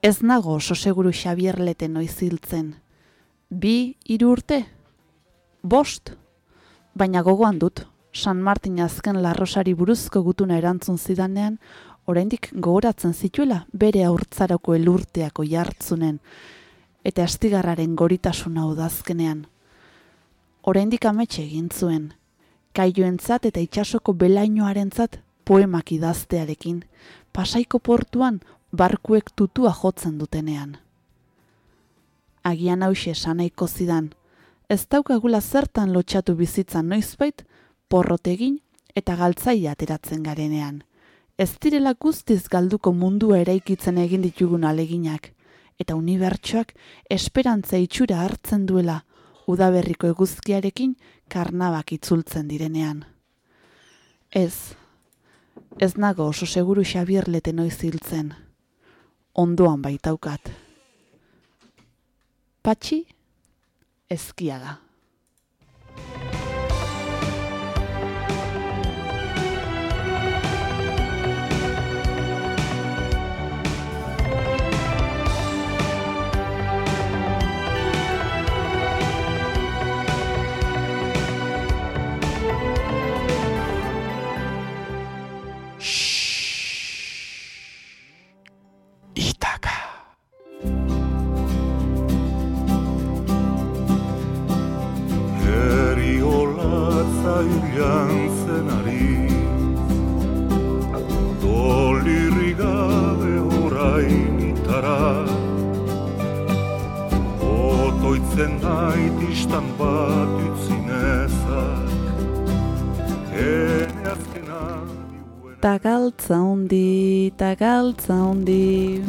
Ez nago oso seguru Xabierlete noiz hiltzen. Bi, hiru urte? Bost? Baina gogoan dut, San Martin azken larrosari buruzko gutuna erantzun zidanean, oraindik gogoratzen zituela bere aurtzarako elurteako jartzunen, eta astigarraren goritasuna udazkenean. Oraindik ametxe egin zuen, kaioentzat eta itxasoko belainoarentzat poemak idaztearekin, pasaiko portuan barkuek tutua jotzen dutenean. Agian hause sanaiko zidan, ez daukagula zertan lotxatu bizitzan noizbait, porrotegin eta galtzaia ateratzen garenean. Ez direla guztiz galduko mundua eraikitzen egin ditugun aleginak, eta unibertsoak esperantza itxura hartzen duela, udaberriko eguzkiarekin karnabak itzultzen direnean. Ez, ez nago oso seguru xabierlete noiz hiltzen. Ondoan baitaukat. Patxi, ezkiaga. Itaka. Olatza hilan zenari Dolirri gabe orain itara. Otoitzen nait istan bat utzinezak Ene azkena Tagaltza hundi, tagaltza hundi.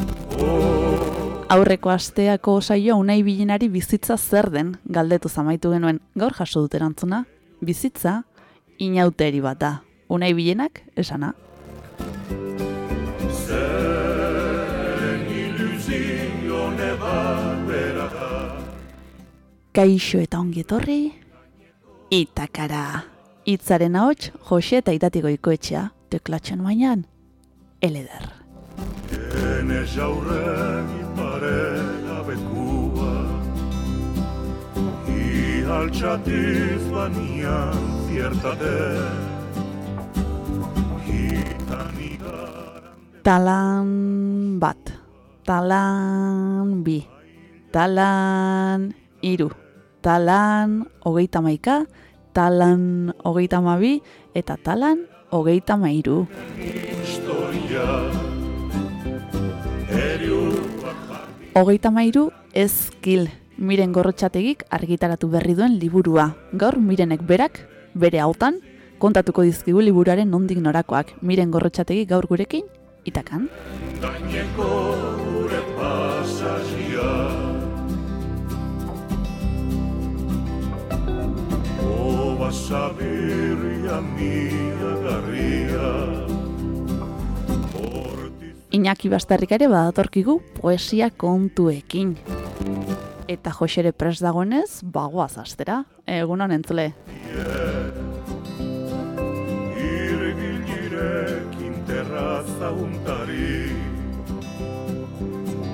Aurreko asteako saio unai bilinari bizitza zer den galdetu zamaitu genuen. Gaur jaso dut erantzuna. Bizitza inauteri bat da. Unai bilenak esana. Kaixo eta ongi etorri, itakara. Itzaren ahots, Jose eta itatiko ikoetxea, teklatzen bainan, eleder. Ene jaurren parela bekua Altxatiz banian ziertate Talan bat, talan bi, talan iru, talan hogeita maika, talan hogeita mabi, eta talan hogeita mairu. Hogeita mairu ezkil, miren gorrotxategik argitaratu berri duen liburua. Gaur mirenek berak, bere hautan, kontatuko dizkigu liburuaren nondik norakoak. Miren gorrotxategik gaur gurekin, itakan. gaineko gure pasazia Oba sabirria mia garria Hortiz Iñaki Bastarrik ere badatorkigu poesia kontuekin. Eta Josere pres dagoenez, bagoaz astera. Egunon entzule. irgilirekin terraza untari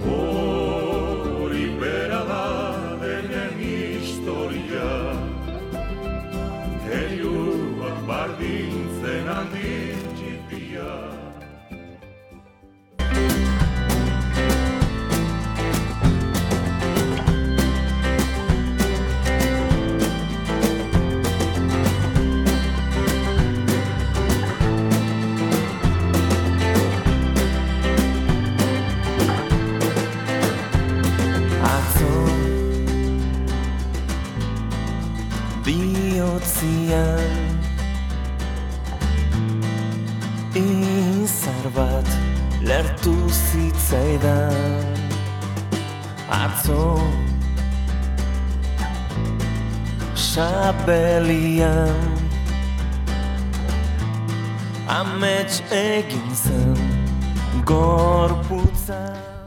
Hori Biotzian Izar bat lertu zitzaidan Atzo Sabelian Amets egin zen Gorputza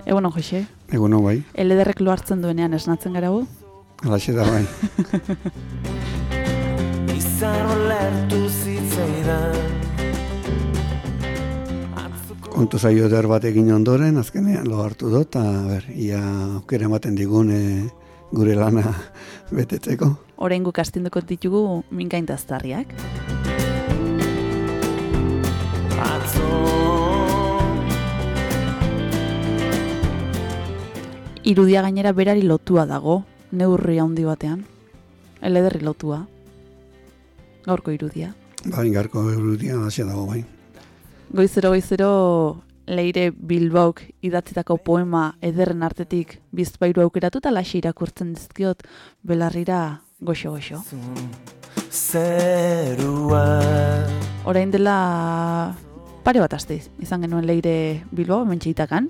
Egunon, Jose. Eguno bai, Elederrek lo hartzen duenean esnatzen gara gu? alaxe da bai. Izar lertu zitzaidan kontu zaio eder bat egin ondoren, azkenean lo hartu dut, eta ber, ia aukera ematen digun e, gure lana betetzeko. Orain guk astinduko ditugu mingaintaztarriak. Atzo Irudia gainera berari lotua dago, neurri handi batean. Elederri lotua. Gaurko irudia. Bai, garko erudia hasia dago bai. Goizero goizero leire Bilbauk idatzitako poema ederren artetik bizpairu aukeratu eta laxe irakurtzen dizkiot belarrira goxo-goxo. zerua Orain dela pare bat aste izan genuen leire Bilbao mentxeitakan.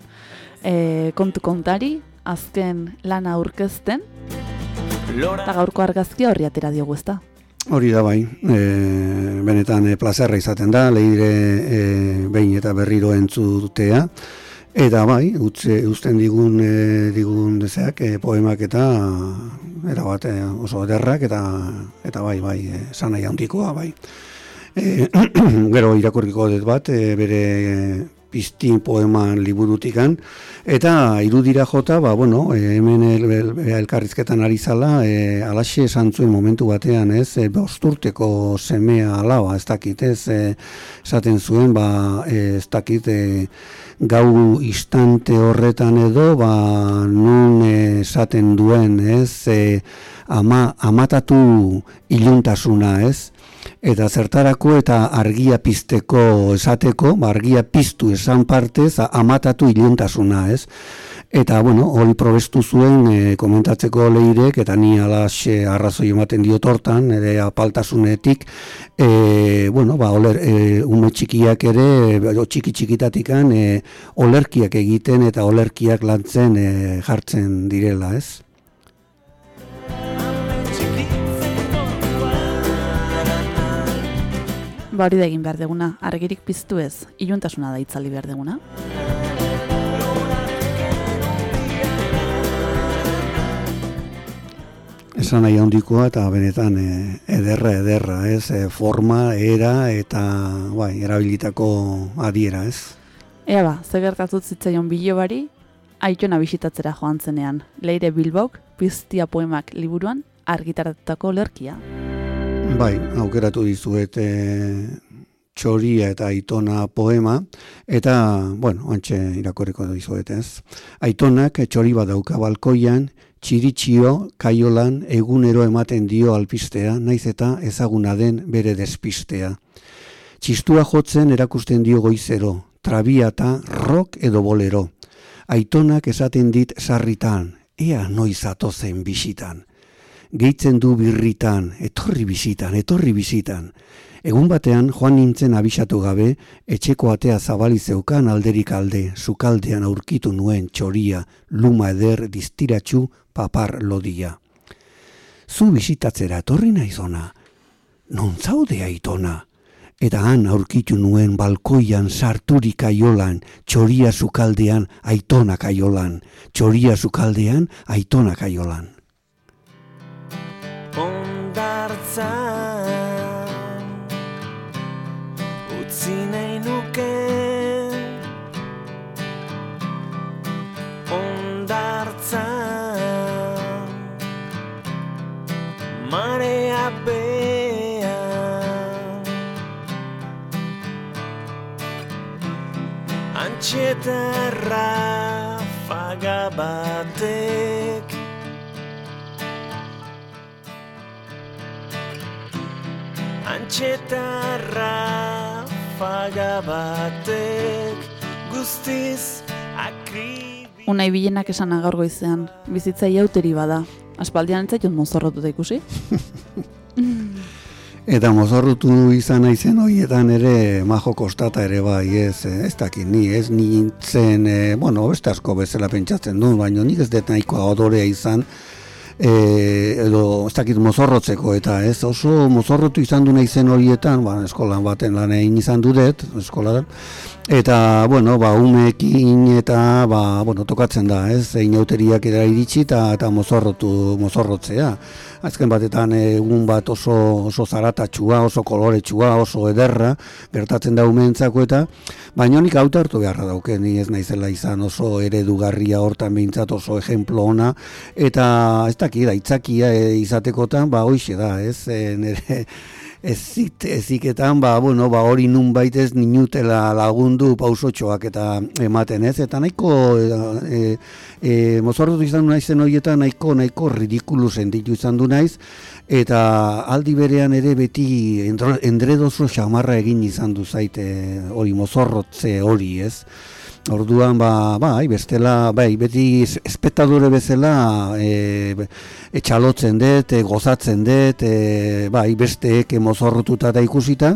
E, kontu kontari, azken lana aurkezten, eta gaurko argazkia horri atera diogu ezta. Hori da bai, e, benetan e, plazerra izaten da, leire e, behin eta berriro entzutea, eta bai, utze, uzten digun, e, digun dezeak, e, poemak eta erabat e, oso ederrak, eta, eta bai, bai, e, sanai handikoa, bai. E, gero irakurriko dut bat, e, bere piztin poeman liburutikan, eta irudira jota, ba, bueno, e, hemen el, el, elkarrizketan ari zala, e, alaxe esan zuen momentu batean, ez, e, bosturteko semea alaba, ez dakit, ez, e, esaten zuen, ba, ez dakit, e, gau istante horretan edo, ba, nun esaten duen, ez, e, ama, amatatu iluntasuna, ez, eta zertarako eta argia pizteko esateko, ba, argia piztu esan partez, amatatu iluntasuna, ez? Eta, bueno, hori probestu zuen e, komentatzeko leirek, eta ni alaxe arrazoi ematen diot hortan, ere apaltasunetik, e, bueno, ba, oler, e, ume txikiak ere, e, o txiki txikitatikan, e, olerkiak egiten eta olerkiak lantzen e, jartzen direla, ez? Ba hori da egin behar deguna, argirik piztu ez, iluntasuna da itzali behar deguna. Esan nahi handikoa eta benetan e, ederra, ederra, ez? E, forma, era eta bai, erabilitako adiera, ez? Ea ba, ze gertatut zitzaion bilobari, aitona bisitatzera joan zenean. Leire Bilbauk, piztia poemak liburuan, argitaratutako lerkia. Bai, aukeratu dizuet e, txoria eta aitona poema, eta, bueno, antxe irakorriko dizuet, ez? Aitonak txori bat dauka balkoian, txiritxio kaiolan egunero ematen dio alpistea, naiz eta ezaguna den bere despistea. Txistua jotzen erakusten dio goizero, trabiata, rock edo bolero. Aitonak esaten dit sarritan, ea noiz atozen bisitan. Gehitzen du birritan, etorri bizitan, etorri bizitan. Egun batean joan nintzen abisatu gabe, etxeko atea zabali zeukan alderik alde, sukaldean aurkitu nuen txoria, luma eder distiratxu papar lodia. Zu bisitatzera etorri naizona, non zaude aitona? Eta han aurkitu nuen balkoian sarturik kaiolan, txoria sukaldean, aitona kaiolan, txoria sukaldean, aitona kaiolan. Ondartzan utzi nahi nuke. Ondartzan marea bean. Antxetarra faga batek Antxetarra faga batek guztiz akribi Unai bilenak esan gaur goizean, bizitza iauteri bada. Aspaldian ez zaitut mozorrotuta ikusi. Eta mozorrutu izan naizen horietan ere majo kostata ere bai, ez, eh, ez dakit ni, ez nintzen, e, bueno, beste asko bezala pentsatzen du, baina nik ez dut nahikoa odorea izan, e, edo ez dakit mozorrotzeko eta ez? Oso mozorrotu izan du naizen horietan, ba, eskolan baten lan egin izan dudet, eskolan, Eta, bueno, ba, umekin eta, ba, bueno, tokatzen da, ez, inauteriak edera iritsi eta, eta mozorrotu, mozorrotzea. Azken batetan egun bat oso, oso zaratatxua, oso koloretsua, oso ederra, gertatzen da umentzako eta, baina nik auto hartu beharra dauke, ni ez naizela izan oso eredugarria hortan behintzat oso ejemplo ona, eta ez dakit, da, itzakia e, izatekotan, ba, hoxe da, ez, e, nire, ezit, eziketan, ba, bueno, ba, hori nun baitez ninutela lagundu pausotxoak eta ematen ez, eta nahiko e, e, mozorrotu izan du naizen horietan nahiko, nahiko ridikulu sentitu izan du naiz, eta aldi berean ere beti endredozo xamarra egin izan du zaite hori mozorrotze hori ez, Orduan ba, bai, bestela, bai, beti espetadore bezala e, etxalotzen dut, e, gozatzen dut, e, bai, besteek emozorrotuta da ikusita,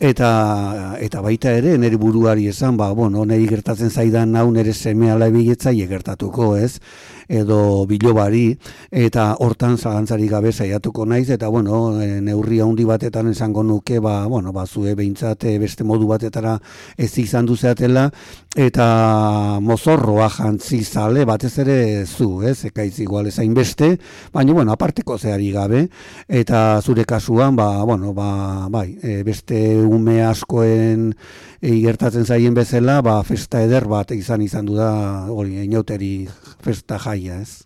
eta eta baita ere nere buruari esan ba bueno nei gertatzen zaidan nau nere seme ala gertatuko ez edo bilobari eta hortan zalantzari gabe saiatuko naiz eta bueno e, neurri handi batetan esango nuke ba bueno ba zue beintzat e, beste modu batetara ez izan du zeatela eta mozorroa jantzi zale batez ere zu ez ekaiz igual ezain beste baina bueno aparteko zeari gabe eta zure kasuan ba bueno ba bai e, beste ume askoen e, gertatzen zaien bezala ba festa eder bat izan izan du da hori inauteri festa jaia, ez?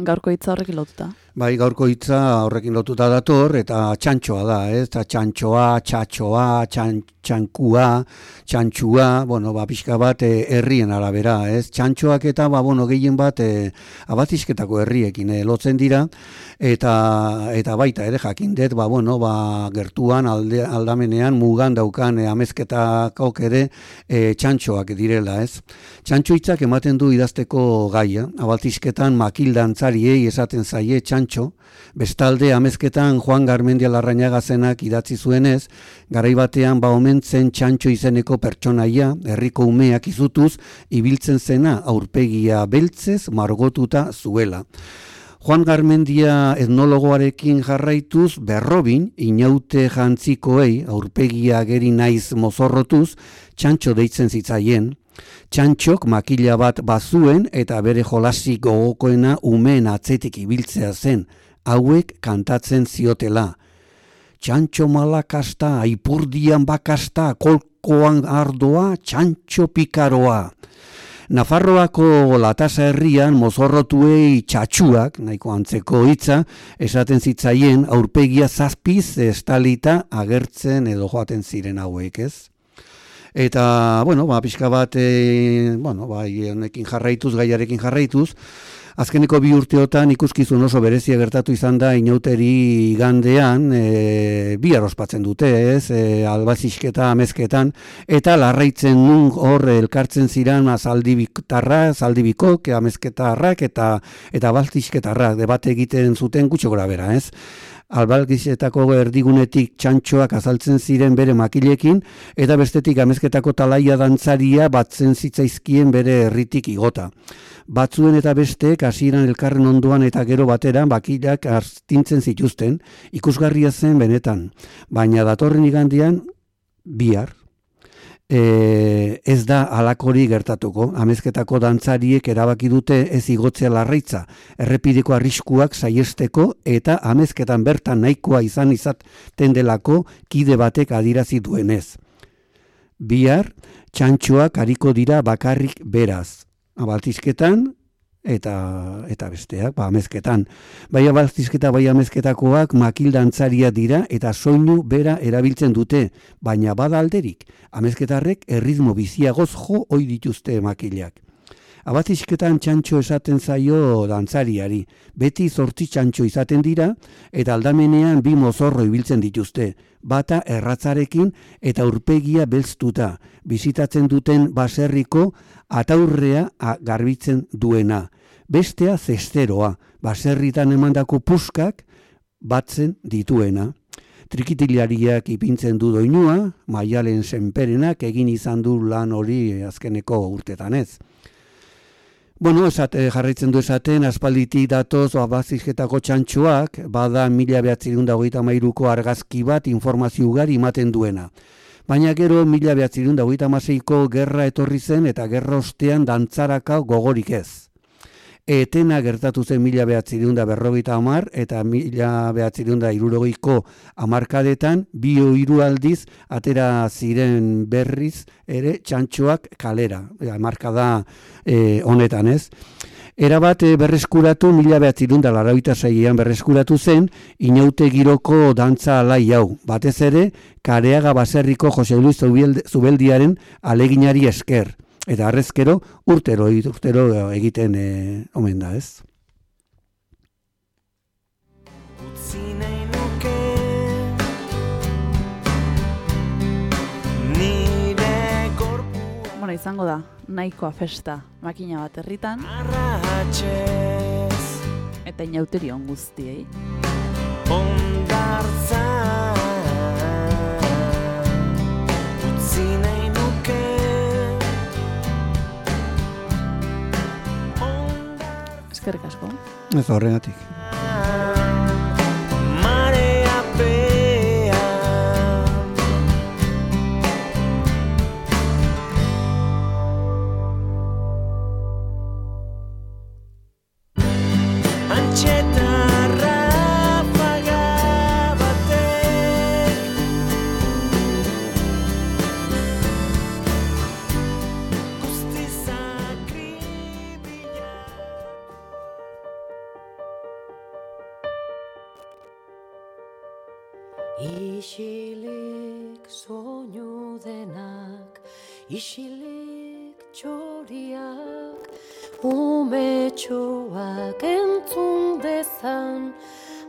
Gaurko hitza horrekin lotuta. Bai, gaurko hitza horrekin lotuta dator eta txantxoa da, ez? Ta txantxoa, txatxoa, txan, txankua, txantxua, bueno, ba, pixka bat e, herrien arabera, ez? Txantxoak eta, ba, bueno, gehien bat e, abatizketako herriekin e, lotzen dira, eta eta baita ere jakin dut, ba, bueno, ba, gertuan alde, aldamenean mugan daukan e, amezketakok ere e, txantxoak direla, ez? Txantxo ematen du idazteko gaia, abatizketan makildantzariei esaten zaie txantxo Sancho, bestalde amezketan Juan Garmendia Larrañaga zenak idatzi zuenez, garai batean ba omen zen Txantxo izeneko pertsonaia, herriko umeak izutuz, ibiltzen zena aurpegia beltzez margotuta zuela. Juan Garmendia etnologoarekin jarraituz, berrobin, inaute jantzikoei, aurpegia geri naiz mozorrotuz, txantxo deitzen zitzaien, Txantxok makila bat bazuen eta bere jolasi gogokoena umeen atzetik ibiltzea zen, hauek kantatzen ziotela. Txantxo malakasta, aipurdian bakasta, kolkoan ardoa, txantxo pikaroa. Nafarroako latasa herrian mozorrotuei txatxuak, nahiko antzeko hitza, esaten zitzaien aurpegia zazpiz estalita agertzen edo joaten ziren hauek ez. Eta, bueno, ba, pixka bat, e, bueno, ba, honekin jarraituz, gaiarekin jarraituz, azkeneko bi urteotan ikuskizun oso berezia gertatu izan da inauteri gandean, e, bi arrospatzen dute, ez, e, albazisketa amezketan, eta larraitzen nun hor elkartzen ziran azaldibitarra, azaldibikok, amezketarrak, eta, eta baltizketarrak, debate egiten zuten gutxo gora bera, ez albalgizetako erdigunetik txantxoak azaltzen ziren bere makilekin, eta bestetik amezketako talaia dantzaria batzen zitzaizkien bere herritik igota. Batzuen eta besteek hasieran elkarren onduan eta gero batera bakilak hartintzen zituzten, ikusgarria zen benetan, baina datorren igandian bihar, e, ez da alakori gertatuko. Amezketako dantzariek erabaki dute ez igotzea larraitza, errepideko arriskuak saiesteko eta amezketan bertan nahikoa izan izaten delako kide batek adirazi duenez. Bihar, txantxoak hariko dira bakarrik beraz. Abaltizketan, eta eta besteak ba amezketan. Bai abaltizketa bai amezketakoak makildantzaria dira eta soinu bera erabiltzen dute baina bada alderik. Amezketarrek erritmo biziagoz jo ohi dituzte makilak Abatizketan txantxo esaten zaio dantzariari, beti zortzi txantxo izaten dira, eta aldamenean bi mozorro ibiltzen dituzte, bata erratzarekin eta urpegia belztuta, bizitatzen duten baserriko ataurrea garbitzen duena. Bestea zesteroa, baserritan emandako puskak batzen dituena. Trikitilariak ipintzen du doinua, maialen senperenak egin izan du lan hori azkeneko urtetan ez. Bueno, esate, jarraitzen du esaten, aspalditik datoz abazizketako txantxoak, bada mila behatzerun dagoita mairuko argazki bat informazio ugari ematen duena Baina gero mila behatzirun da hogeita gerra etorri zen eta gerra ostean dantzaraka gogorik ez. Etena gertatu zen mila behatzirun da berrogeita amar eta mila behatzirun da irurogeiko amarkadetan bio hiru aldiz atera ziren berriz ere txantxoak kalera. Amarkada e, honetan ez. Erabat eh, berreskuratu mila behatzirun da larabita zailean berreskuratu zen, inaute giroko dantza alai hau. Batez ere, kareaga baserriko Jose Luis Zubeldiaren aleginari esker. Eta arrezkero, urtero, urtero egiten e, omen da, ez? Bueno, izango da, nahikoa festa makina bat herritan eta inauterion guztiei. Ondartza Eskerrik asko. Ez horregatik. Isilik txoriak, umetxoak entzun dezan,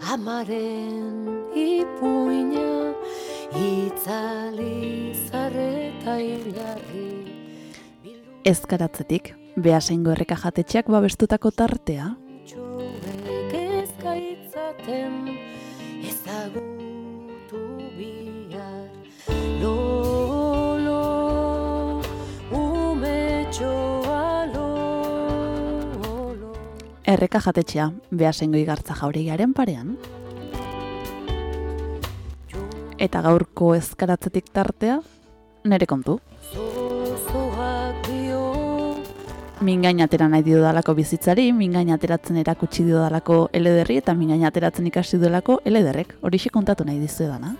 amaren ipuina, itzali zareta hilarri. Ezkaratzetik, behasengo erreka jatetxeak babestutako tartea, Txoek ezkaitzaten ezagutu erreka jatetxea, behasengo igartza jauregiaren parean, eta gaurko ezkaratzetik tartea, nere kontu. Mingain atera nahi dio dalako bizitzari, mingain ateratzen erakutsi dio dalako elederri, eta mingain ateratzen ikasi duelako elederrek. Horixe kontatu nahi dizu dana.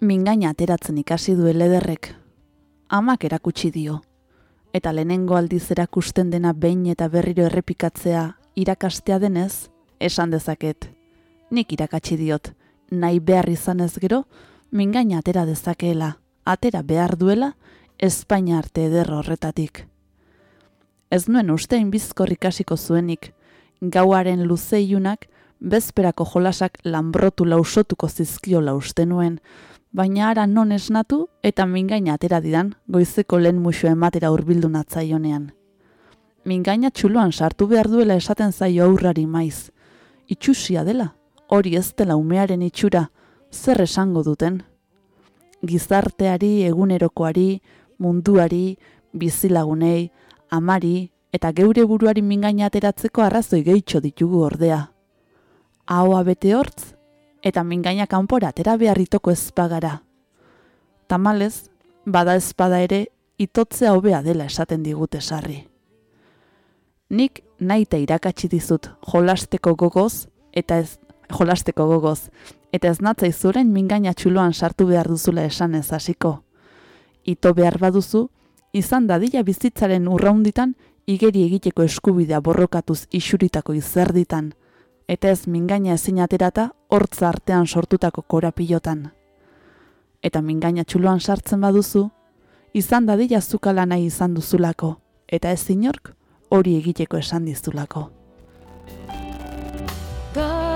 Mingaina ateratzen ikasi du elederrek. Amak erakutsi dio. Eta lehenengo aldiz erakusten dena behin eta berriro errepikatzea irakastea denez, esan dezaket. Nik irakatsi diot, nahi behar izanez gero, mingaina atera dezakeela, atera behar duela, Espainia arte eder horretatik. Ez nuen uste inbizkor ikasiko zuenik, gauaren luzeiunak, bezperako jolasak lanbrotu lausotuko zizkiola uste nuen, baina ara non esnatu eta mingaina atera didan goizeko lehen muxo ematera hurbildu natzaionean. Mingaina txuloan sartu behar duela esaten zaio aurrari maiz. Itxusia dela, hori ez dela umearen itxura, zer esango duten. Gizarteari, egunerokoari, munduari, bizilagunei, amari eta geure buruari mingaina ateratzeko arrazoi gehitxo ditugu ordea. Ahoa bete hortz, eta mingaina kanpora atera beharritoko ezpagara. Tamalez, bada ezpada ere, itotzea hobea dela esaten digute sarri. Nik naita irakatsi dizut jolasteko gogoz, eta ez jolasteko gogoz, eta ez natzai zuren mingaina txuloan sartu behar duzula esanez hasiko. Ito behar baduzu, izan dadila bizitzaren urraunditan igeri egiteko eskubidea borrokatuz isuritako izerditan, eta ez mingaina ezin aterata hortza artean sortutako korapilotan. Eta mingaina txuloan sartzen baduzu, izan dadila zukala nahi izan duzulako, eta ez inork hori egiteko esan dizulako. Gau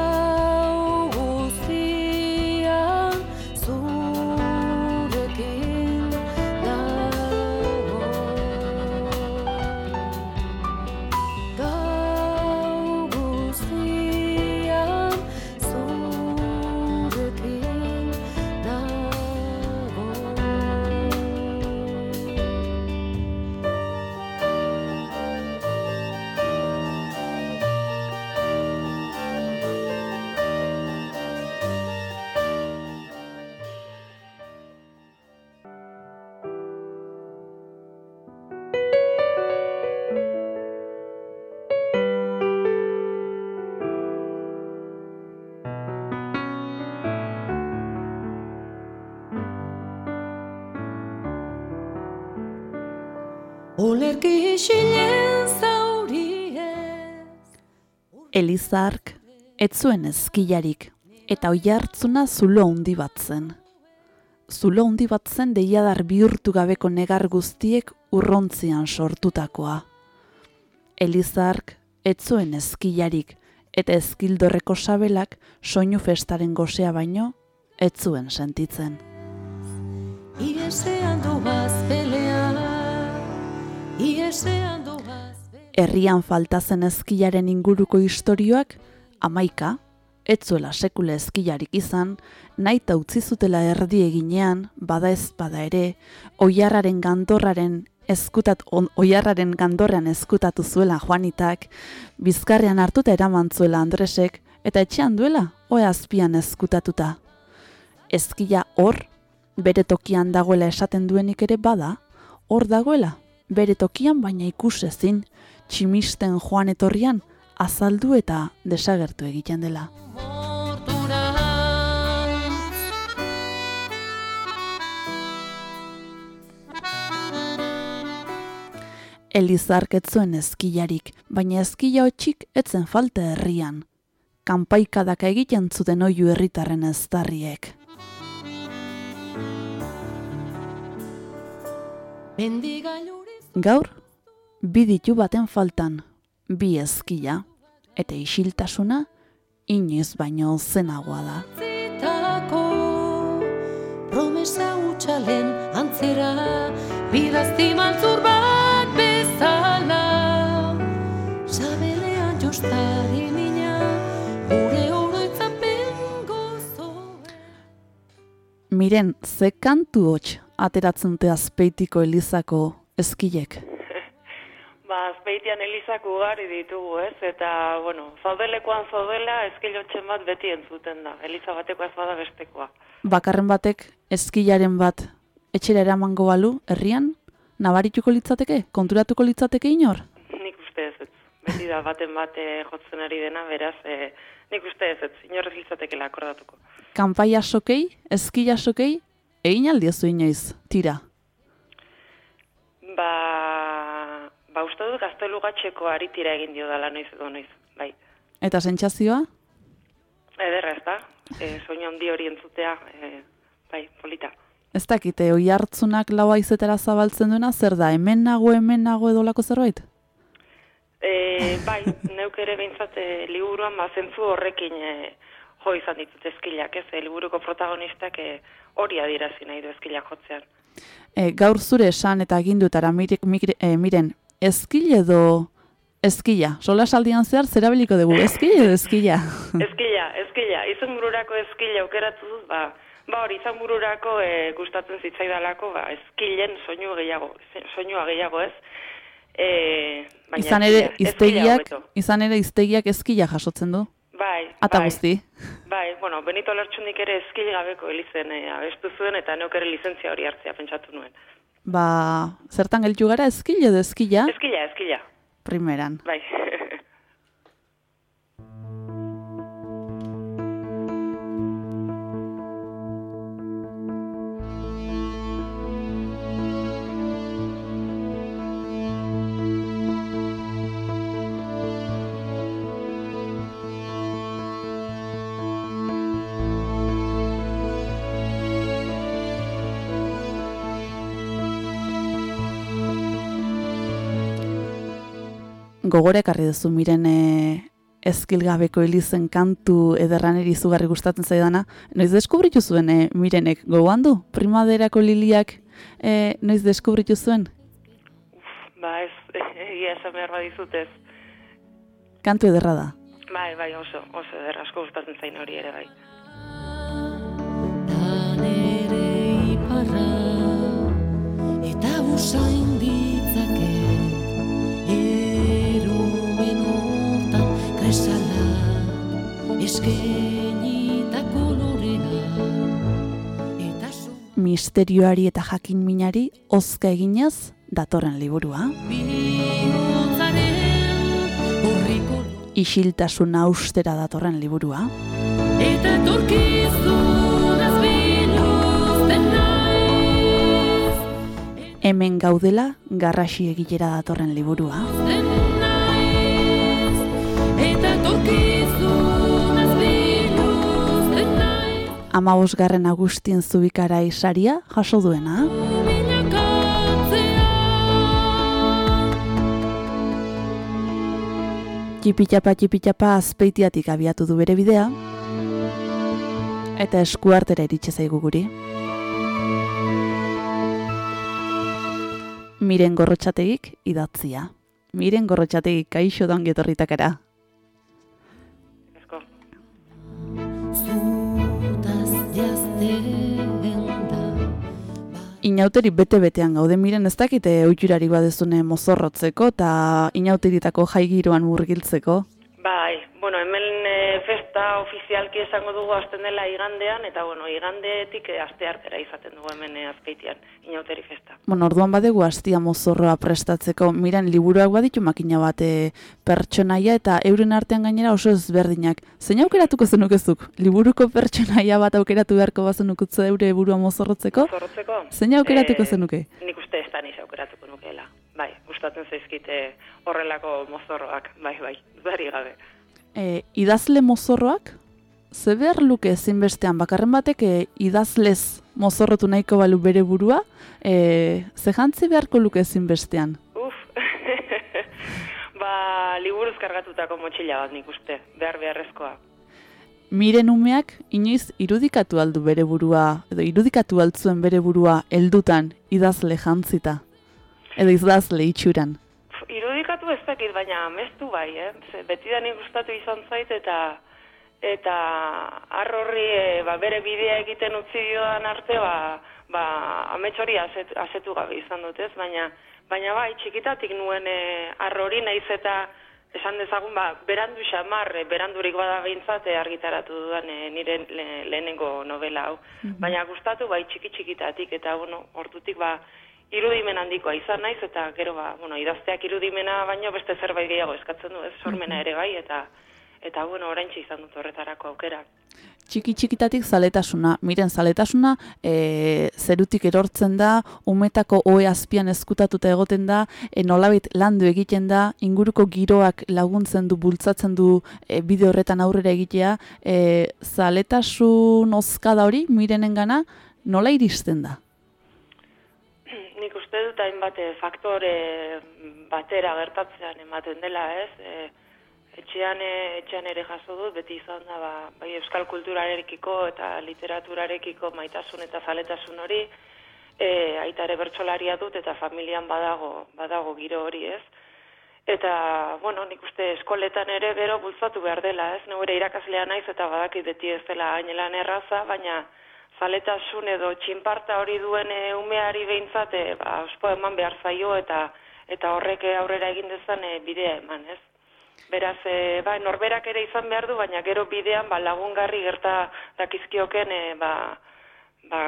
Olerki isilen zauriez Elizark ez zuen ezkilarik eta oihartzuna zulo handi bat zen. Zulo handi bat zen deiadar bihurtu gabeko negar guztiek urrontzian sortutakoa. Elizark ez zuen ezkilarik eta ezkildorreko sabelak soinu festaren gosea baino ez zuen sentitzen. Pelea Iesean doaz Herrian falta zen ezkilaren inguruko istorioak amaika, ez zuela sekule ezkilarik izan, nahi utzi zutela erdi eginean, bada ez bada ere, oiarraren gandorraren eskutat, on, oiarraren gandorrean eskutatu zuela Juanitak, bizkarrean hartuta eraman zuela Andresek, eta etxean duela, oe azpian eskutatuta. Ezkila hor, bere tokian dagoela esaten duenik ere bada, hor dagoela, bere tokian baina ikusezin, tximisten joan etorrian, azaldu eta desagertu egiten dela. Elizark ez zuen ezkilarik, baina ezkila hotxik etzen falta herrian. Kanpaikadaka egiten zuten oiu herritarren eztarriek. Mendigailuriz Gaur, bi ditu baten faltan, bi ezkila, eta isiltasuna, inoiz baino zenagoa da. zitako Promesa utxalen antzera Bidazti maltzur bat bezala. Sabelean jostari mina Gure oroitzapen gozo Miren, ze kantu hots ateratzen te azpeitiko elizako ezkilek. Ba, azpeitian elizak ugari ditugu, ez? Eta, bueno, zaudelekoan zaudela, eskilotxen bat beti entzuten da. Eliza batekoa ez bada bestekoa. Bakarren batek ezkilaren bat etxera eramango balu, herrian, nabarituko litzateke, konturatuko litzateke inor? Nik uste ez, ez. Beti da baten bate jotzen ari dena, beraz, e, nik uste ez, ez. Inorrez litzatekela akordatuko. Kanpaia sokei, ezkila sokei, egin aldiozu inoiz, tira. Ba, ba uste dut gaztelugatxeko ari tira egin dio dala noiz edo noiz, bai. Eta sentsazioa? Ederra, ez da? E, soinu handi hori entzutea, e, bai, polita. Ez dakite, oi hartzunak laua izetera zabaltzen duena, zer da, hemen nago, hemen nago edolako zerbait? E, bai, neuk ere behintzat e, liburuan ba, zentzu horrekin e, jo izan ditut ezkilak, ez? E, liburuko protagonistak e, hori adierazi nahi du ezkilak jotzean. E, gaur zure esan eta agindutara mir, mir, e, miren, ezkil edo ezkila, sola saldian zehar zerabiliko dugu, ezkil edo ezkila? Ezkila, ezkila, izan bururako ezkila aukeratu dut, ba, ba hori izan bururako e, gustatzen zitzaidalako, ba, ezkilen soinu gehiago, soinua gehiago ez. E, baina izan ere iztegiak, izan ere iztegiak ezkila jasotzen du. Bai, Ata bai. guzti. Bai, bueno, Benito Lertxundik ere eskil gabeko elizen e, abestu zuen eta neuk ere lizentzia hori hartzea pentsatu nuen. Ba, zertan geltu gara ezkil edo ezkila? Eskila, eskila, Primeran. bai. Gogora ekarri duzu miren e, ezkilgabeko elizen kantu ederran izugarri gustatzen zaidana. Noiz deskubritu zuen e, mirenek gogoan du? Primaderako liliak e, noiz deskubritu zuen? ba ez, egia esan behar badizut ez. Kantu ederra da. Bai, bai, oso, oso eder, asko gustatzen zain hori ere bai. Misterioari eta jakin minari ozka eginez datorren liburua. Isiltasuna austera datorren liburua. Eta Hemen gaudela garrasi egilera datorren liburua. eta naiz, Amabosgarren Agustin Zubikara saria jaso duena. minakatzea. Txipitapa txipitapa azpeitiatik abiatu du bere bidea. Eta eskuartera iritsi zaigu guri. Miren gorrotxategik idatzia. Miren gorrotxategik kaixo da ongetorritakara. Inauteri bete-betean gaude miren ez dakite oitxurari badezune mozorrotzeko eta inauteritako jaigiroan murgiltzeko. Bai, bueno, hemen e, festa ofizialki esango dugu hasten dela igandean, eta bueno, igandetik e, aste artera izaten dugu hemen e, azpeitian, inauteri festa. Bueno, orduan badegu hastia mozorroa prestatzeko. Miren, liburuak baditu makina bat eh, pertsonaia eta euren artean gainera oso ezberdinak. Zein aukeratuko zenukezuk? Liburuko pertsonaia bat aukeratu beharko bazenukutze eure burua mozorrotzeko? Zorrotzeko? Zein aukeratuko Eh, zenuke? Nik uste ez da niz aukeratuko nukeela. Bai, gustatzen zaizkite horrelako mozorroak, bai, bai, bari gabe. E, idazle mozorroak? Ze behar luke ezinbestean bakarren batek e, idazlez mozorrotu nahiko balu bere burua? E, ze jantzi beharko luke ezinbestean? Uf, ba, liburuz kargatutako motxila bat nik uste, behar beharrezkoa. Miren umeak inoiz irudikatu aldu bere burua, edo irudikatu altzuen bere burua heldutan idazle jantzita. Edo idazle itxuran. Pf, Irudikatu ez dakit, baina amestu bai, eh? Ze beti da nik gustatu izan zait eta eta har horri e, ba, bere bidea egiten utzi diodan arte ba, ba amets hori aset, asetu gabe izan dut ez, baina baina bai txikitatik nuen e, har hori naiz eta esan dezagun ba berandu xamar, e, berandurik bada behintzat argitaratu dudan e, nire le- lehenengo novela hau. Baina gustatu bai txiki txikitatik eta bueno, hortutik ba irudimen handikoa izan naiz eta gero ba, bueno, idazteak irudimena baino beste zerbait gehiago eskatzen du, ez? Sormena ere bai eta eta bueno, oraintxe izan dut horretarako aukera. Txiki txikitatik zaletasuna, miren zaletasuna e, zerutik erortzen da, umetako ohe azpian ezkutatuta egoten da, e, nolabait landu egiten da, inguruko giroak laguntzen du, bultzatzen du e, bide horretan aurrera egitea, e, zaletasun ozkada hori mirenengana nola iristen da? Nik uste dut hainbat eh, faktore batera gertatzean ematen dela, ez? E, etxean, eh, etxean ere jaso dut, beti izan da, ba, bai euskal kulturarekiko eta literaturarekiko maitasun eta zaletasun hori, e, aita ere bertsolaria dut eta familian badago, badago giro hori, ez? Eta, bueno, nik uste eskoletan ere gero bultzatu behar dela, ez? Neure irakaslea naiz eta badakit beti ez dela hainelan erraza, baina zaletasun edo txinparta hori duen e, umeari behintzat, e, ba, ospo eman behar zaio eta eta horrek aurrera egin dezan e, bidea eman, ez? Beraz, e, ba, norberak ere izan behar du, baina gero bidean ba, lagungarri gerta dakizkioken e, ba, ba,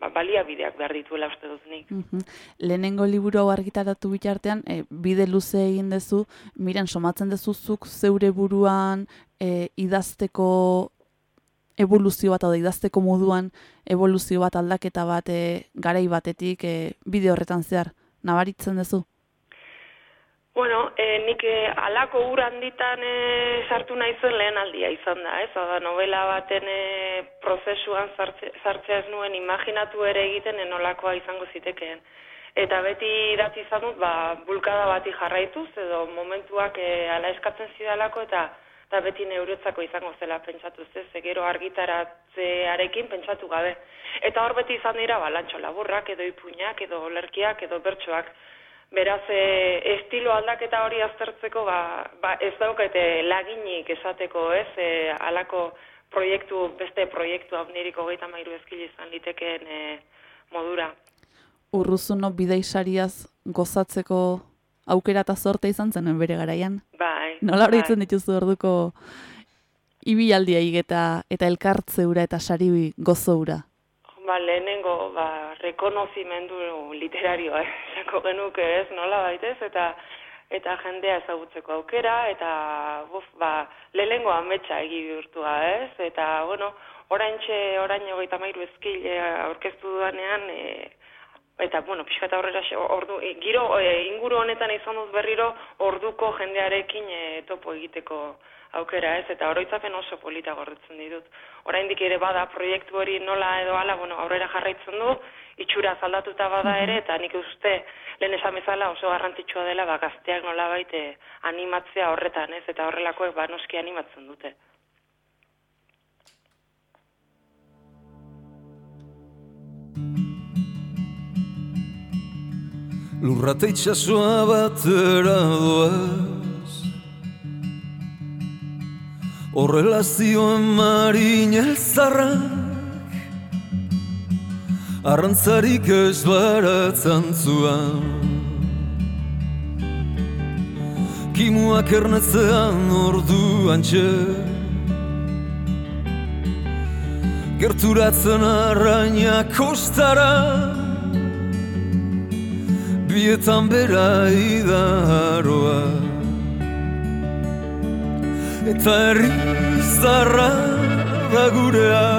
ba, baliabideak behar dituela uste dut nik. Mhm. Lehenengo liburu hau argitaratu bitartean, e, bide luze egin dezu, miren somatzen dezuzuk zeure buruan e, idazteko evoluzio bat, edo idazteko moduan evoluzio bat aldaketa bat e, garai batetik e, bide horretan zehar, nabaritzen duzu? Bueno, e, nik e, alako ur handitan e, sartu naizen lehen aldia izan da, ez? Hau da, novela baten e, prozesuan sartze, sartzea ez nuen imaginatu ere egiten enolakoa izango zitekeen. Eta beti idatzi izan dut, ba, bulkada bati jarraituz, edo momentuak e, ala eskatzen zidalako, eta eta beti neuretzako izango zela pentsatu ez, gero argitaratzearekin pentsatu gabe. Eta hor beti izan dira, ba, lantxo laburrak, edo ipuinak, edo olerkiak, edo bertsoak. Beraz, e, estilo aldaketa hori aztertzeko, ba, ba ez daukete laginik esateko, ez, e, alako proiektu, beste proiektu hau nirik hogeita mairu ezkili izan litekeen e, modura. Urruzuno bidaisariaz gozatzeko aukera eta zorte izan zenuen bere garaian? Bai. Nola bai. horretzen dituzu orduko ibialdiaik eta eta elkartzeura eta sari gozoura? Ba, lehenengo, ba, rekonozimendu literarioa, eh, esango genuke ez, nola baitez, eta eta jendea ezagutzeko aukera, eta buf, ba, lehenengo ametsa egi bihurtua ez, eta, bueno, oraintxe, orain hogeita mairu ezkil eh, aurkeztu dudanean, e, eta, bueno, pixka xe- ordu, e, giro, e, inguru honetan izan dut berriro, orduko jendearekin e, topo egiteko aukera ez, eta oroitzapen oso polita gordetzen ditut. Oraindik ere bada proiektu hori nola edo ala, bueno, aurrera jarraitzen du, itxura zaldatuta bada ere, eta nik uste lehen esan bezala oso garrantzitsua dela, ba, gazteak nolabait e, animatzea horretan, ez, eta horrelakoek ba, noski animatzen dute. Lurrate itxasoa batera doaz Horrela zioen marin elzarrak. Arrantzarik ez baratzan zuan. Kimuak ernetzean orduan txe. Gerturatzen arraina kostara Bietan bera idaroa. Eta herri zarra da gurea.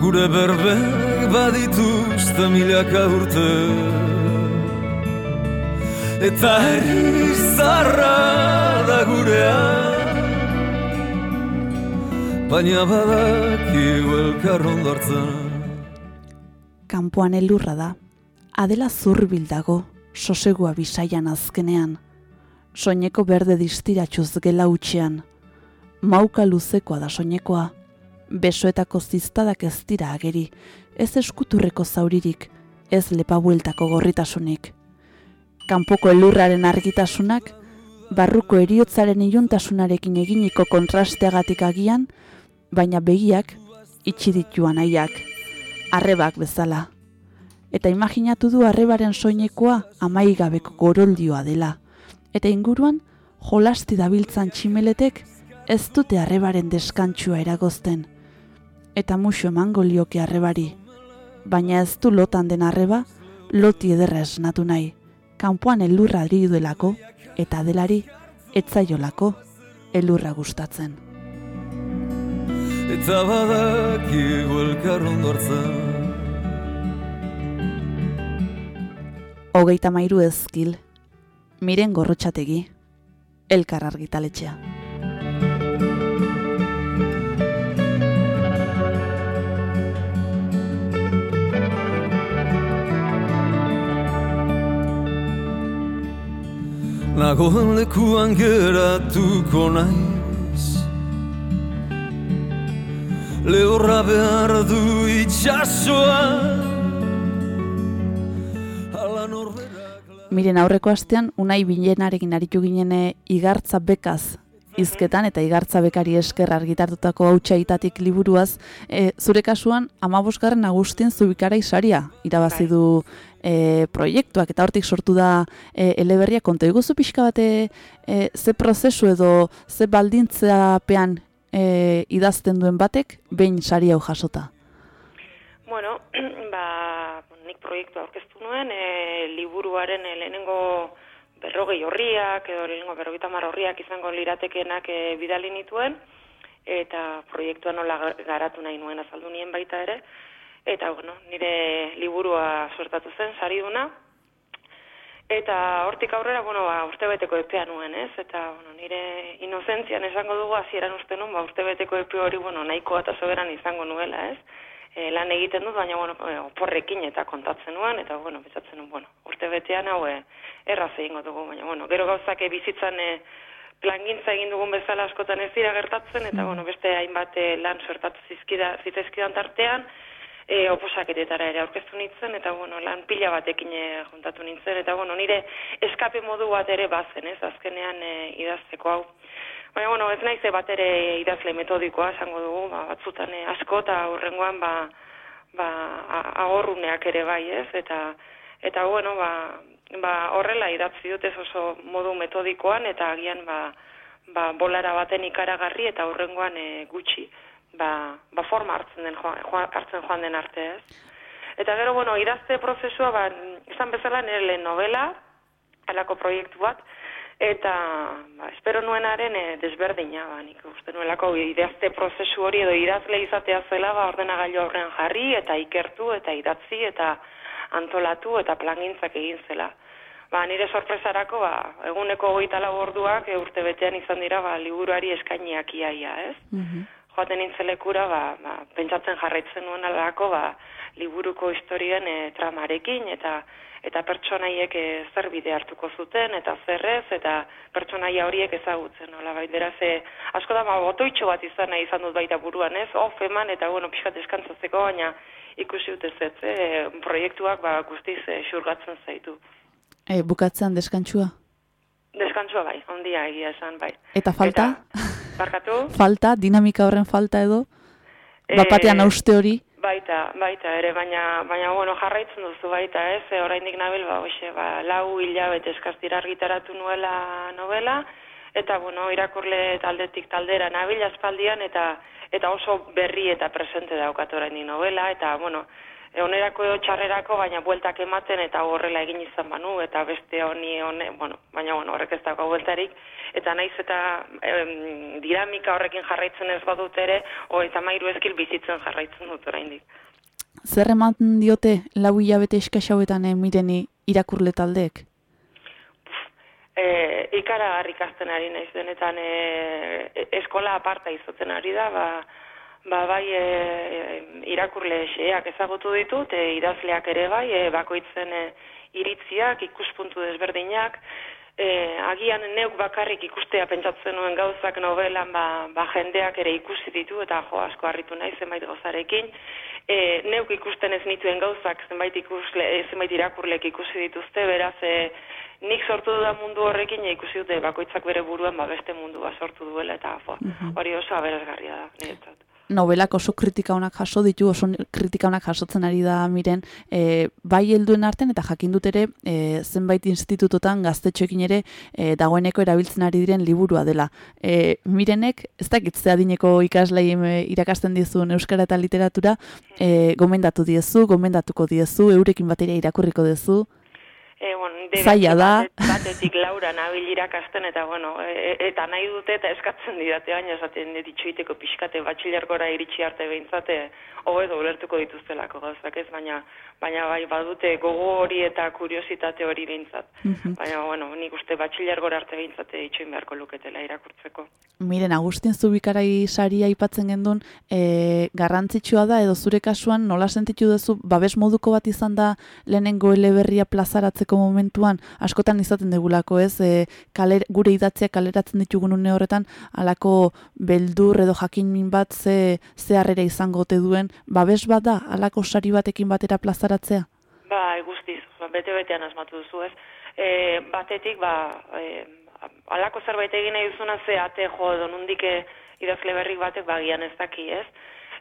Gure berbek badituzte milaka urte. Eta herri zarra da gurea. Baina badakigu elkar ondortzen Kanpoan elurra da. Adela zurbil dago, sosegua bisaian azkenean. Soineko berde distiratxuz gela utxean. Mauka luzekoa da soinekoa. Besoetako ziztadak ez dira ageri, ez eskuturreko zauririk, ez lepabueltako gorritasunik. Kanpoko elurraren argitasunak, barruko eriotzaren iluntasunarekin eginiko kontrasteagatik agian, baina begiak itxi ditu anaiak, arrebak bezala. Eta imaginatu du arrebaren soinekoa amaigabeko goroldioa dela. Eta inguruan, jolasti dabiltzan tximeletek ez dute arrebaren deskantsua eragozten. Eta muxo emango lioke arrebari. Baina ez du lotan den arreba, loti ederra esnatu nahi. Kanpoan elurra duelako, eta delari, etzaiolako, elurra gustatzen. Eta badakigu elkar ondortzen Hogeita mairu ezkil, miren gorrotxategi, elkar argitaletxea. Nagoen lekuan geratuko naiz. Lehorra behar du itxasoa Miren aurreko astean, unai bilenarekin aritu ginen eh, igartza bekaz izketan eta igartza bekari esker argitartutako hautsaitatik liburuaz, e, zure kasuan amabosgarren Agustin Zubikarai saria irabazi Bai. du e, proiektuak eta hortik sortu da e, eleberria konta iguzu pixka bate e, ze prozesu edo ze baldintzapean e, idazten duen batek behin sari hau jasota. Bueno, ba, nik proiektu aurkeztu nuen, e, liburuaren lehenengo berrogei horriak, edo lehenengo berrogeita hamar horriak izango liratekenak e, bidali nituen, eta proiektua nola gar- garatu nahi nuen azaldu nien baita ere, eta bueno, nire liburua sortatu zen, sariduna, Eta hortik aurrera, bueno, ba, urtebeteko epea nuen, ez? Eta, bueno, nire inozentzian esango dugu hasieran uste nuen, ba, urtebeteko epe hori, bueno, nahikoa eta soberan izango nuela, ez? E, lan egiten dut, baina, bueno, e, oporrekin eta kontatzen nuen, eta, bueno, betzatzen nuen, bueno, urtebetean hau e, erraz egingo dugu, baina, bueno, gero gauzak bizitzan e, plangintza egin dugun bezala askotan ez dira gertatzen, eta, bueno, beste hainbat lan sortatu zizkida, zitezkidan tartean, e, oposaketetara ere aurkeztu nintzen, eta bueno, lan pila batekin e, juntatu nintzen, eta bueno, nire eskape modu bat ere bazen, ez, azkenean e, idazteko hau. Baina, bueno, ez naize bat ere idazle metodikoa, esango dugu, ba, batzutan e, asko eta horrengoan, ba, ba, agorruneak ere bai, ez, eta, eta bueno, ba, ba, horrela idatzi dut ez oso modu metodikoan, eta agian, ba, ba, bolara baten ikaragarri, eta horrengoan e, gutxi ba, ba forma hartzen den joan- hartzen joan den arte, ez? Eta gero, bueno, idazte prozesua, ba, izan bezala nire lehen novela, alako proiektu bat, eta ba, espero nuenaren e, desberdina, ba, nik uste nuelako idazte prozesu hori edo idazle izatea zela, ba, ordenagailu aurrean jarri, eta ikertu, eta idatzi, eta antolatu, eta plangintzak egin zela. Ba, nire sorpresarako, ba, eguneko goita lau orduak, e, urte betean izan dira, ba, liburuari eskainiak iaia, ez? joaten nintzelekura, ba, ba, pentsatzen jarraitzen nuen alako, ba, liburuko historien e, tramarekin, eta eta pertsonaiek e, zer bide hartuko zuten, eta zerrez, eta pertsonaia horiek ezagutzen, bai, beraz, e, asko da, ba, botoitxo bat izan nahi izan dut baita buruan, ez, of eman, eta, bueno, pixkat eskantzatzeko, baina ikusi dut ez, ez, e, proiektuak, ba, guztiz e, xurgatzen zaitu. E, bukatzean deskantsua. Deskantzua bai, ondia egia esan, bai. Eta falta? barkatu? Falta, dinamika horren falta edo? Bapatean Eh, hauste hori? Baita, baita ere, baina, baina bueno, jarraitzen duzu baita, ez? E, oraindik nabil, ba, hoxe, ba, lau hilabete eskastira argitaratu nuela novela, eta, bueno, irakurle taldetik taldera nabil aspaldian, eta eta oso berri eta presente daukat oraindik novela, eta, bueno, onerako edo txarrerako, baina bueltak ematen, eta horrela egin izan banu, eta beste honi, hone, bueno, baina, bueno, horrek ez dauka bueltarik, eta naiz eta em, dinamika horrekin jarraitzen ez badut ere, hogeita mairu ezkil bizitzen jarraitzen dut oraindik. Zer eman diote lau hilabete eskasa hauetan eh, mireni irakurle taldeek? E, ikaragarri ikasten ari naiz denetan e, e- eskola aparta izaten ari da, ba, ba bai e, irakurle xeak ezagutu ditut, e, idazleak ere bai, e, bakoitzen e, iritziak, ikuspuntu desberdinak, e, agian neuk bakarrik ikustea pentsatzen nuen gauzak novelan, ba, ba jendeak ere ikusi ditu, eta jo asko harritu naiz zenbait gauzarekin, e, neuk ikusten ez nituen gauzak zenbait, ikusle, e, zenbait irakurlek ikusi dituzte, beraz, e, nik sortu dudan mundu horrekin ja ikusi dute bakoitzak bere buruan ba beste mundu bat sortu duela eta jo, hori oso aberazgarria da niretzat. Nobelak oso kritika onak jaso ditu, oso kritika onak jasotzen ari da miren, e, bai helduen arten eta jakin dut ere e, zenbait institutotan gaztetxoekin ere e, dagoeneko erabiltzen ari diren liburua dela. E, mirenek, ez dakit ze adineko ikaslei e, irakasten dizun euskara eta literatura, e, gomendatu diezu, gomendatuko diezu, eurekin batera irakurriko dezu. E, bueno, Zaila da. Batetik, Laura nabil irakasten eta bueno, e, e- eta nahi dute eta eskatzen didate baina esaten dit itxoiteko pixkate batxilergora iritsi arte behintzate hobeto ulertuko dituztelako gauzak ez, baina baina bai badute gogo hori eta kuriositate hori behintzat. Baina bueno, nik uste batxilergora arte behintzate itxoin beharko luketela irakurtzeko. Miren, Agustin Zubikarai saria aipatzen gendun, e, garrantzitsua da edo zure kasuan nola sentitu duzu babes moduko bat izan da lehenengo eleberria plazaratzeko momentuan, askotan izaten degulako ez, e, kaler, gure idatziak kaleratzen ditugun une horretan, alako beldur edo jakin min bat ze, ze harrera izango ote duen, babes bat da, alako sari batekin batera plazaratzea? Ba, guztiz, ba, bete-betean asmatu duzu, ez? E, batetik, ba, e, alako zerbait egin nahi duzuna ze ate jo edo nundik e, idazle berrik batek bagian ez daki, ez?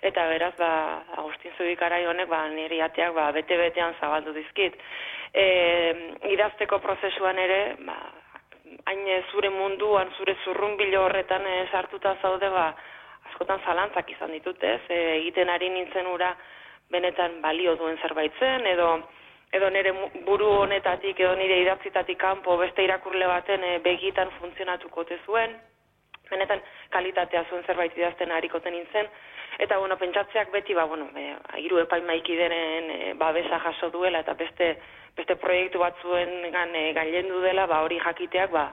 Eta beraz, ba, Agustin Zubikarai honek, ba, niri ateak, ba, bete-betean zabaldu dizkit. E, idazteko prozesuan ere, ba, hain e, zure munduan, zure zurrunbilo horretan e, sartuta zaude, ba, askotan zalantzak izan ditut, ez? E, egiten ari nintzen ura, benetan balio duen zerbait zen, edo edo nire buru honetatik edo nire idatzitatik kanpo beste irakurle baten e, begitan funtzionatuko ote zuen, benetan kalitatea zuen zerbait idazten harikoten nintzen, eta bueno, pentsatzeak beti, ba, bueno, e, hiru epaimaikideren e, babesa jaso duela, eta beste, beste proiektu batzuen gan, e, gailendu dela, ba, hori jakiteak, ba,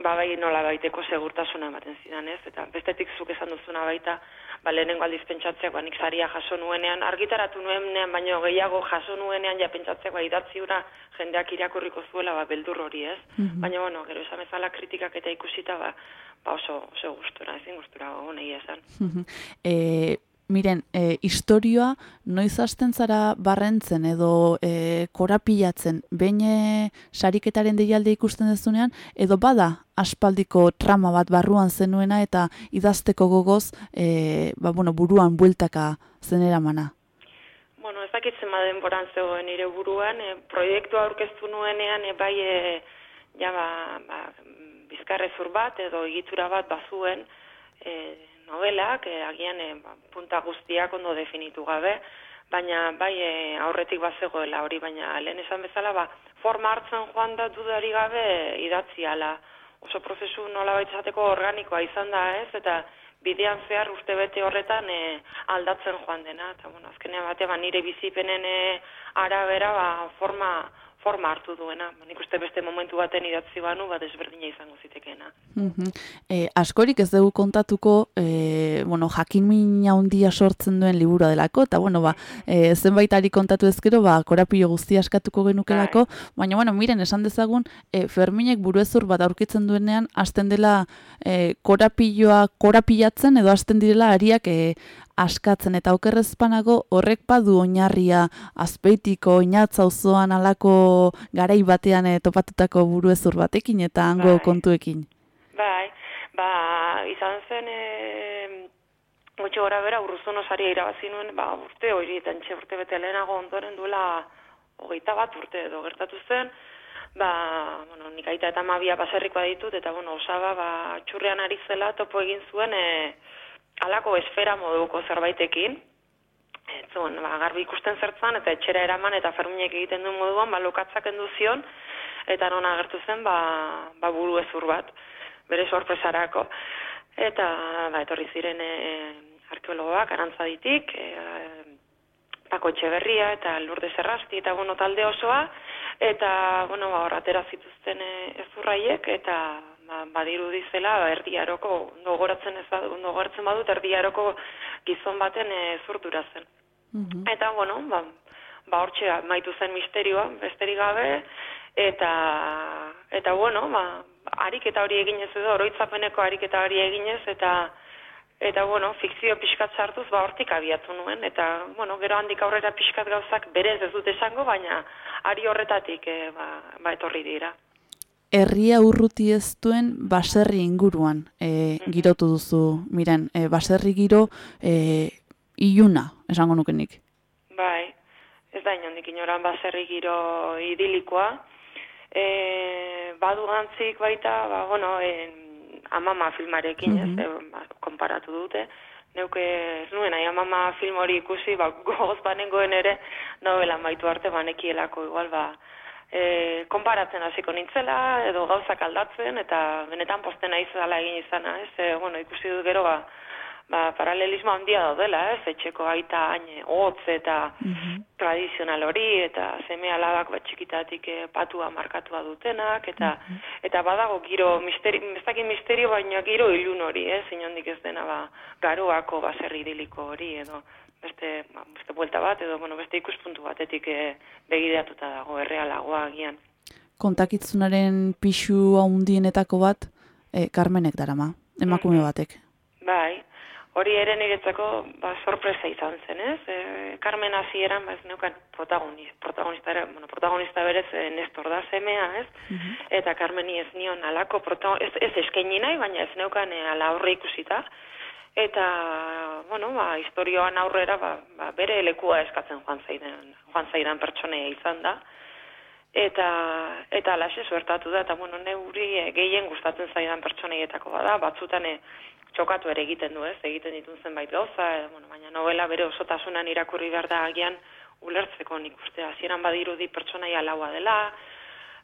ba bai nola baiteko segurtasuna ematen zidan, ez? Eta bestetik zuk esan duzuna baita, ba lehenengo aldiz pentsatzeak, ba nik saria jaso nuenean, argitaratu nuenean, baino gehiago jaso nuenean, ja pentsatzeak, ba idatzi hura jendeak irakurriko zuela, ba beldur hori, ez? Baina, bueno, gero esan bezala kritikak eta ikusita, ba, ba oso, oso gustura, ezin gustura nahi esan. e, miren, e, historioa noiz hasten zara barrentzen edo e, korapilatzen behin e, sariketaren deialde ikusten dezunean, edo bada aspaldiko trama bat barruan zenuena eta idazteko gogoz e, ba, bueno, buruan bueltaka zeneramana. Bueno, ez dakit zenba denboran zegoen nire buruan, e, proiektua aurkeztu nuenean, e, bai, e, ja, ba, ba, bizkarrezur bat edo egitura bat bazuen e, novelak, e, agian e, punta guztiak ondo definitu gabe, baina bai e, aurretik bazegoela hori, baina lehen esan bezala, ba, forma hartzen joan da dudari gabe idatzi ala oso prozesu nola esateko organikoa izan da, ez? Eta bidean zehar urte bete horretan e, aldatzen joan dena. Eta, bueno, azkenean bate, ba, nire bizipenen e, arabera, ba, forma, forma hartu duena. Nik uste beste momentu baten idatzi banu, ba, desberdina izango zitekeena. Mhm. E, askorik ez dugu kontatuko, e, bueno, jakin handia sortzen duen liburua delako, eta bueno, ba, e, zenbaitari kontatu ezkero, ba, korapilo guztia askatuko genukelako, baina, bueno, miren, esan dezagun, e, Ferminek buruezur bat aurkitzen duenean, hasten dela e, korapiloa korapilatzen, edo hasten direla ariak e, askatzen, eta okerrezpanago horrek badu oinarria azpeitiko, oinatza auzoan alako garai batean e, topatutako buruezur batekin, eta hango Bai. kontuekin. Bai, ba, izan zen, e, gutxi gora bera, urruzun osaria irabazi nuen, ba, urte hori, eta entxe urte bete lehenago ondoren duela hogeita bat urte edo gertatu zen, ba, bueno, nik aita eta mabia baserrikoa ditut, eta, bueno, osaba, ba, txurrean ari zela topo egin zuen, e, alako esfera moduko zerbaitekin, Ez zuen, ba, garbi ikusten zertzan, eta etxera eraman, eta ferminek egiten duen moduan, ba, lokatzak endu zion, eta non agertu zen, ba, ba buru ezur bat, bere sorpresarako. Eta, ba, etorri ziren e, arkeologoak, arantzaditik, e, Pako Etxeberria eta Lurde Zerrasti eta bueno, talde osoa eta bueno, ba hor atera zituzten e, ezurraiek eta ba badiru dizela ba, erdiaroko gogoratzen ez badu gogoratzen badut erdiaroko gizon baten e, ezurtura zen. Mhm. Eta bueno, ba ba hortxe amaitu zen misterioa, besterik gabe eta eta bueno, ba ariketa hori eginez edo oroitzapeneko ariketa hori eginez eta Eta, bueno, fikzio pixkat sartuz, ba, hortik abiatu nuen, eta, bueno, gero handik aurrera pixkat gauzak berez ez dut esango, baina ari horretatik, e, ba, ba, etorri dira. Herria urruti ez duen baserri inguruan e, girotu duzu, miren, e, baserri giro e, iluna, esango nukenik. Bai, ez da inondik inoran baserri giro idilikoa. E, badu gantzik baita, ba, bueno, en, amama filmarekin, ez, e, ba, konparatu dute. Neuke ez nuen, nahi amama film hori ikusi, ba, gogoz banengoen ere, novela maitu arte banekielako igual, ba, e, konparatzen hasiko nintzela, edo gauzak aldatzen, eta benetan posten naiz dela egin izana, ez, e, bueno, ikusi dut gero, ba, ba, paralelismo handia daudela, ez, etxeko aita hain hotz eta tradizional hori, eta seme alabak bat txikitatik eh, patua markatua dutenak, eta eta badago giro, misteri, ez dakit misterio, baina giro ilun hori, ez, inondik ez dena, ba, garoako baserri idiliko hori, edo beste, ba, beste buelta bat, edo, bueno, beste ikuspuntu batetik eh, begiratuta dago, errealagoa agian. Kontakitzunaren pixu handienetako bat, e, Carmenek darama, emakume batek. Bai, hori ere niretzako ba, sorpresa izan zen, ez? E, Carmen hasieran ba, ez neukan protagonista, protagonista, bueno, protagonista berez e, Nestor da semea, ez? Eta Carmeni ez nion alako, protago, ez, ez eskaini nahi, baina ez neukan e, ala aurre ikusita. Eta, bueno, ba, historioan aurrera ba, ba, bere lekua eskatzen joan zaidan, joan zaidan pertsonea izan da. Eta eta alaxe suertatu da eta bueno, neuri eh, gehien gustatzen zaidan pertsoneietako bada, batzutan eh, txokatu ere egiten du, ez? Egiten ditun zenbait gauza, eh, bueno, baina novela bere osotasunan irakurri behar da agian ulertzeko nik uste hasieran badirudi pertsonaia laua dela,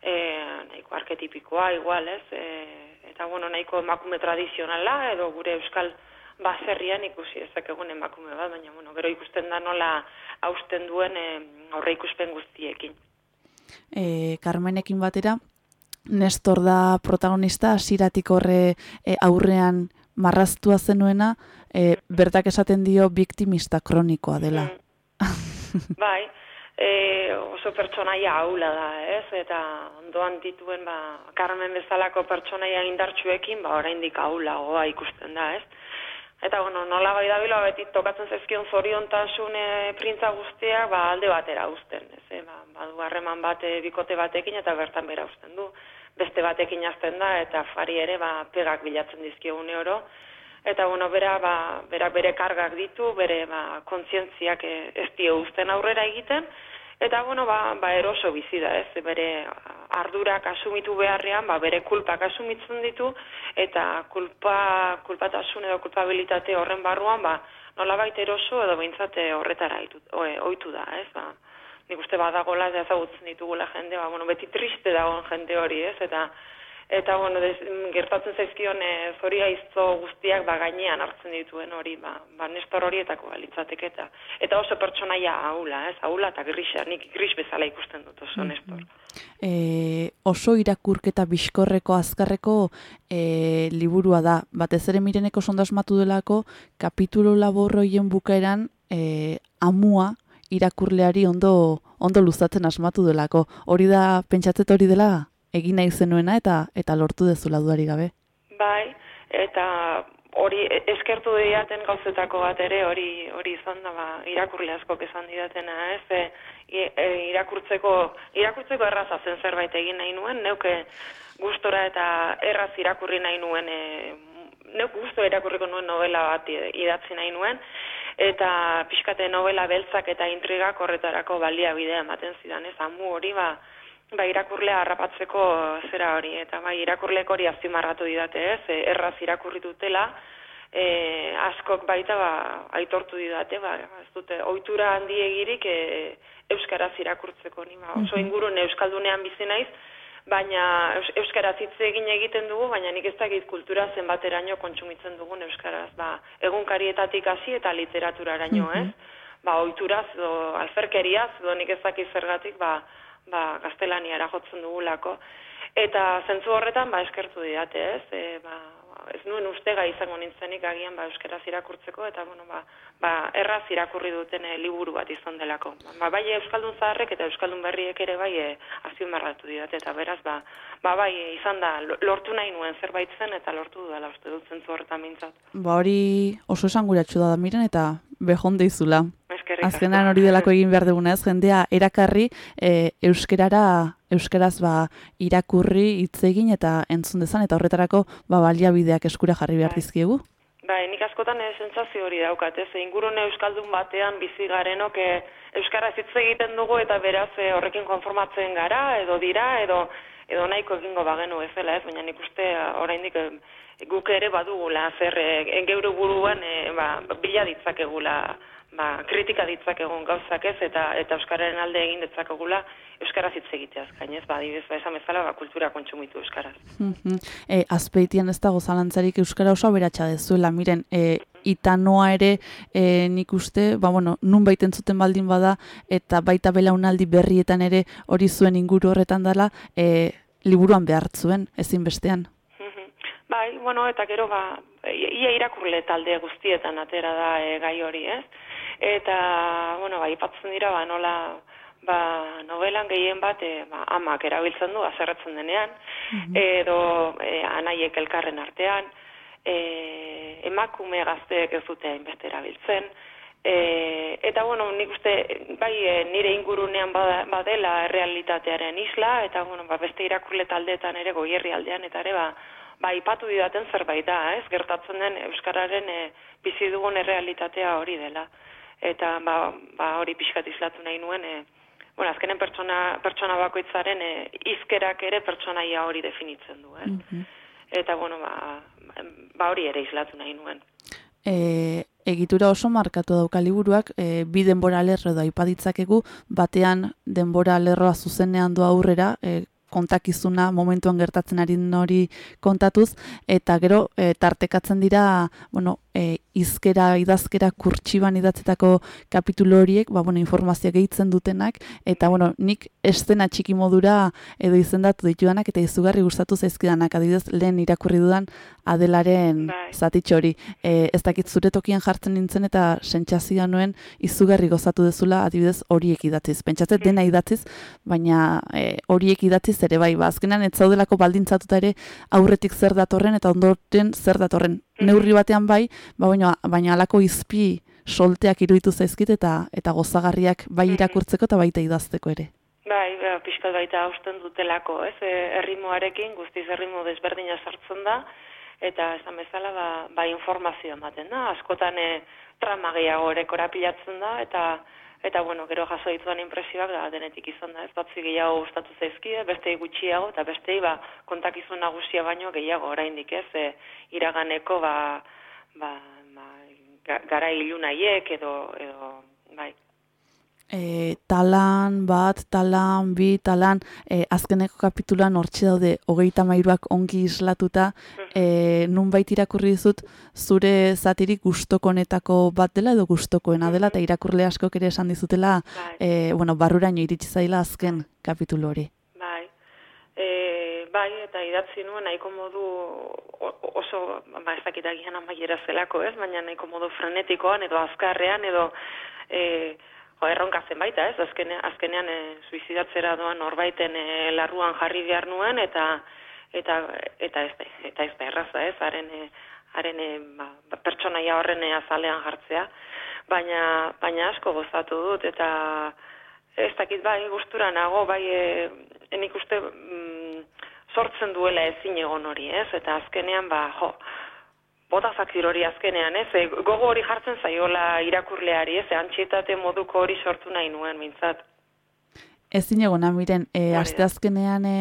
eh, nahiko arketipikoa igual, ez? Eh, eta bueno, nahiko emakume tradizionala edo gure euskal baserrian ikusi ezakegun emakume bat, baina bueno, gero ikusten da nola hausten duen eh, aurre ikuspen guztiekin. E, Carmenekin batera, Nestor da protagonista, hasieratik horre e, aurrean marraztua zenuena, e, bertak esaten dio biktimista kronikoa dela. bai, e, oso pertsonaia aula da, ez? Eta ondoan dituen, ba, Carmen bezalako pertsonaia indartsuekin, ba, oraindik aulagoa ikusten da, ez? Eta, bueno, nola bai dabila, beti tokatzen zezkion zoriontasun e, printza guztiak, ba, alde batera uzten, ez? E, ba, badu harreman bat e, bikote batekin eta bertan bera uzten du. Beste batekin azten da, eta fari ere, ba, pegak bilatzen dizkio une oro. Eta, bueno, bera, ba, bera bere kargak ditu, bere, ba, kontzientziak e, ez dio uzten aurrera egiten, Eta, bueno, ba, ba eroso bizi da, ez, bere ardurak asumitu beharrean, ba, bere kulpak asumitzen ditu, eta kulpa, kulpatasun edo kulpabilitate horren barruan, ba, nolabait eroso edo behintzate horretara itu, oe, oitu da, ez, ba, nik uste badagola ez ezagutzen ditugula jende, ba, bueno, beti triste dagoen jende hori, ez, eta Eta, bueno, des, mm, gertatzen zaizkion e, zori gaizto guztiak ba, gainean hartzen dituen hori, ba, ba nestor horietako balitzateke eta, eta oso pertsonaia ahula, ez, ahula eta grisa, nik gris bezala ikusten dut oso nestor. e, oso irakurketa bizkorreko azkarreko e, liburua da. Batez ere mireneko sondo asmatu delako kapitulo laborroien bukaeran e, amua irakurleari ondo ondo luzatzen asmatu delako. Hori da pentsatzet hori dela egin nahi zenuena eta eta lortu dezula dudari gabe. Bai, eta hori e- eskertu diaten gauzetako bat ere hori hori izan da ba, irakurle askok esan didatena, ez? E, i- e, irakurtzeko irakurtzeko erraza zen zerbait egin nahi nuen, neuke gustora eta erraz irakurri nahi nuen e, neuk gusto irakurriko nuen novela bat idatzi nahi nuen eta pixkate novela beltzak eta intrigak horretarako baliabidea ematen zidan, ez? Amu hori ba ba irakurlea harrapatzeko zera hori eta bai irakurlek hori azpimarratu didate, ez? E, erraz irakurri dutela, e, askok baita ba, aitortu didate, ba, ez dute ohitura handi egirik e, euskaraz irakurtzeko ni ba, oso ingurune euskaldunean bizi naiz, baina eus, euskaraz hitz egin egiten dugu, baina nik ez dakit kultura zenbateraino kontsumitzen dugun euskaraz, ba, egunkarietatik hasi eta literaturaraino, ez? Ba, ohituraz edo alferkeriaz edo nik ez dakit zergatik, ba, ba, gaztelaniara jotzen dugulako. Eta zentzu horretan ba eskertu didate, ez? E, ba, ez nuen uste gai izango nintzenik agian ba euskaraz irakurtzeko eta bueno, ba, ba erraz irakurri duten e, liburu bat izan delako. Ba, bai euskaldun zaharrek eta euskaldun berriek ere bai e, azpimarratu didate eta beraz ba, ba bai izan da lo- lortu nahi nuen zerbait zen eta lortu dudala uste dut zentzu horretan mintzat. Ba hori oso esanguratsu da miren eta behon deizula. Eskerrik asko. Azkenan hori delako egin behar duguna ez, jendea erakarri e, euskerara, euskaraz ba, irakurri hitz egin eta entzun dezan, eta horretarako ba, baliabideak eskura jarri behar Bai. dizkiegu. Bai, nik askotan eh, sentsazio hori daukat, ez? Ingurune euskaldun batean bizi garenok eh, euskaraz hitz egiten dugu eta beraz eh, horrekin konformatzen gara edo dira edo edo nahiko egingo bagenu bezala, ez? Baina nik uste eh, oraindik eh, guk ere badugula zer eh, geure buruan eh, ba, bila ditzakegula ba, kritika ditzakegun gauzak ez eta eta euskararen alde egin ditzakegula euskaraz hitz egiteaz gainez, ba, adibidez, ba, esan bezala, ba, kultura kontsumitu euskaraz. E, azpeitian ez dago zalantzarik euskara oso aberatsa dezuela, miren, e, itanoa ere e, nik uste, ba, bueno, nun baiten zuten baldin bada, eta baita belaunaldi berrietan ere hori zuen inguru horretan dela, e, liburuan behartzuen, ezinbestean. Mhm. Bai, bueno, eta gero ba, ia irakurle talde guztietan atera da e, gai hori, ez? Eta, bueno, ba, ipatzen dira, ba, nola, ba, novelan gehien bat, e, ba, amak erabiltzen du, azerretzen denean, edo e, anaiek elkarren artean, e, emakume gazteek ez dute hainbeste erabiltzen, E, eta bueno, nik uste bai e, nire ingurunean badela errealitatearen isla eta bueno, ba, beste irakurle taldeetan ere goierri aldean eta ere ba, ba ipatu didaten zerbait da, ez? Gertatzen den euskararen e, bizi dugun errealitatea hori dela. Eta ba, ba hori pixkat islatu nahi nuen e, bueno, azkenen pertsona, pertsona bakoitzaren e, izkerak ere pertsonaia hori definitzen du, ez? Eta bueno, ba, ba hori ere islatu nahi nuen. e, egitura oso markatu dauka liburuak, e, bi denbora lerro da ipaditzakegu, batean denbora lerroa zuzenean doa aurrera, e, kontakizuna momentuan gertatzen ari den hori kontatuz, eta gero e, tartekatzen dira, bueno, e, izkera, idazkera kurtsiban idatzetako kapitulu horiek, ba, bueno, informazio gehitzen dutenak, eta, bueno, nik estena txiki modura edo izendatu ditudanak, eta izugarri gustatu zaizkidanak, adibidez, lehen irakurri dudan Adelaren Bai. zatitxo hori. E, ez dakit zure tokian jartzen nintzen eta sentsazioa nuen izugarri gozatu dezula adibidez horiek idatziz. Pentsatzen dena idatziz, baina e, horiek idatziz ere bai, ba, azkenan ez zaudelako baldintzatuta ere aurretik zer datorren eta ondoren zer datorren. Neurri batean bai, ba, baina, baina alako izpi solteak iruditu zaizkit eta eta gozagarriak bai irakurtzeko eta baita idazteko ere. Bai, ba, pixkat baita hausten dutelako, ez? E, erritmoarekin, guztiz erritmo desberdina sartzen da, eta esan bezala, ba, ba informazio ematen da. Askotan e, trama gehiago ere korapilatzen da, eta eta bueno, gero jaso ditudan impresioak da denetik izan da, ez batzi gehiago gustatu zaizkie, beste gutxiago, eta beste ba, kontakizun nagusia baino gehiago oraindik ez, e, iraganeko ba, ba, ba, ga- gara ilunaiek edo, edo, bai. E, talan bat, talan, bi, talan, e, azkeneko kapitulan hortxe daude hogeita mairuak ongi islatuta, e, nunbait irakurri dizut, zure zatirik gustokonetako bat dela edo gustokoena dela, eta irakurle askok ere esan dizutela, Bai. e, bueno, barruraino iritsi zaila azken kapitulu hori. Bai. E, bai, eta idatzi nuen nahiko modu oso, ba, ez dakit agian amaiera zelako, ez? Baina nahiko modu frenetikoan edo azkarrean edo e, jo, erronka zen baita, ez? Azkenean, azkenean e, suizidatzera doan norbaiten e, larruan jarri behar nuen eta eta eta ez da, eta ez da erraza, ez? Haren e, haren ba, pertsonaia horren azalean jartzea, baina baina asko gozatu dut eta Ez dakit, bai, gustura nago, bai, e, nik uste mm, sortzen duela ezin egon hori, ez? Eta azkenean, ba, jo, bota zakir hori azkenean, ez? E, gogo hori jartzen zaiola irakurleari, ez? E, antxietate moduko hori sortu nahi nuen, mintzat. Ezin egona, miren, e, Hori da. asteazkenean e,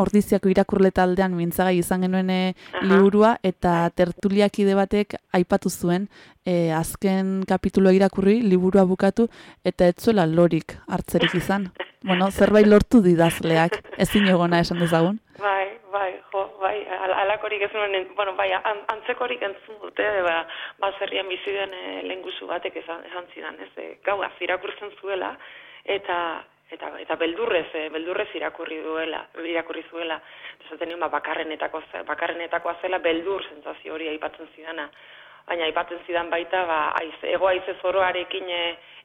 ordiziako irakurle taldean mintzagai izan genuen e, liburua, eta tertuliakide batek aipatu zuen, e, azken kapituloa irakurri, liburua bukatu, eta ez zuela lorik hartzerik izan. bueno, zerbait lortu didazleak, ezin egona esan dezagun. Bai, bai, jo, bai, al- alakorik ez nuen, bueno, bai, an, antzekorik entzun dute, ba, baserrian bizi den e, lehengusu batek esan, esan zidan, ez? E, gauaz irakurtzen zuela, eta eta eta beldurrez, e, beldurrez irakurri duela, irakurri zuela. Esaten nion, ba, bakarrenetako, bakarrenetakoa zela beldur sentsazio hori aipatzen zidana. Baina aipatzen zidan baita, ba, aiz, ego aize zoroarekin e,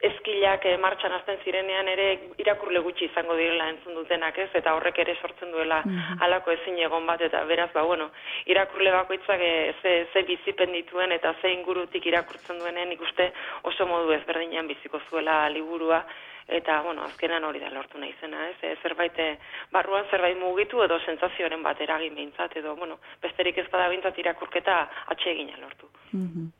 eskilak e, martxan hasten zirenean ere irakurle gutxi izango direla entzun dutenak, ez? Eta horrek ere sortzen duela halako ezin egon bat eta beraz ba bueno, irakurle bakoitzak e, ze, ze bizipen dituen eta ze ingurutik irakurtzen duenen ikuste oso modu ezberdinean biziko zuela liburua eta bueno, azkenan hori da lortu nahi zena, ez? E, zerbait e, barruan zerbait mugitu edo sentsazioaren bat eragin behintzat edo bueno, besterik ez bada behintzat irakurketa atsegina lortu. Mhm.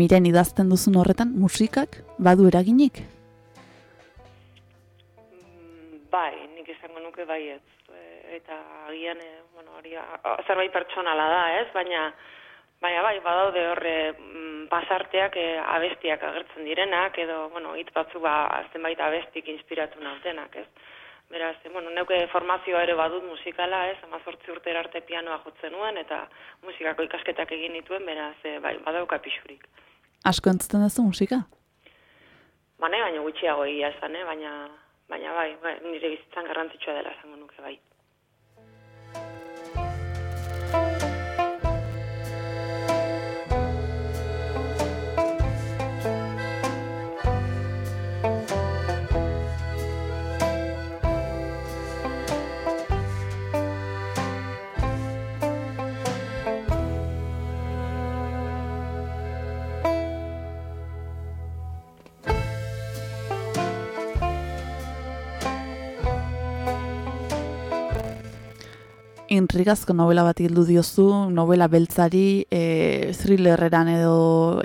Miren idazten duzun horretan musikak badu eraginik? Mm, Bai, nik esango nuke baietz. E, eta agian, e, bueno, hori zerbait pertsonala da, ez? Baina, baina bai, badaude horre mm, pasarteak e, abestiak agertzen direnak, edo, bueno, hitz batzu ba, zenbait abestik inspiratu nautenak, ez? Beraz, e, bueno, neuke formazioa ere badut musikala, ez? Amazortzi urte arte pianoa jotzen nuen, eta musikako ikasketak egin nituen, beraz, e, bai, badauka pixurik. Asko entzuten duzu musika? Bane, baina gutxiago egia esan, eh? baina, baina bai, bai, nire bizitzan garrantzitsua dela esango nuke bai. Intrigazko novela bat hildu diozu, novela beltzari, e, thrillerreran edo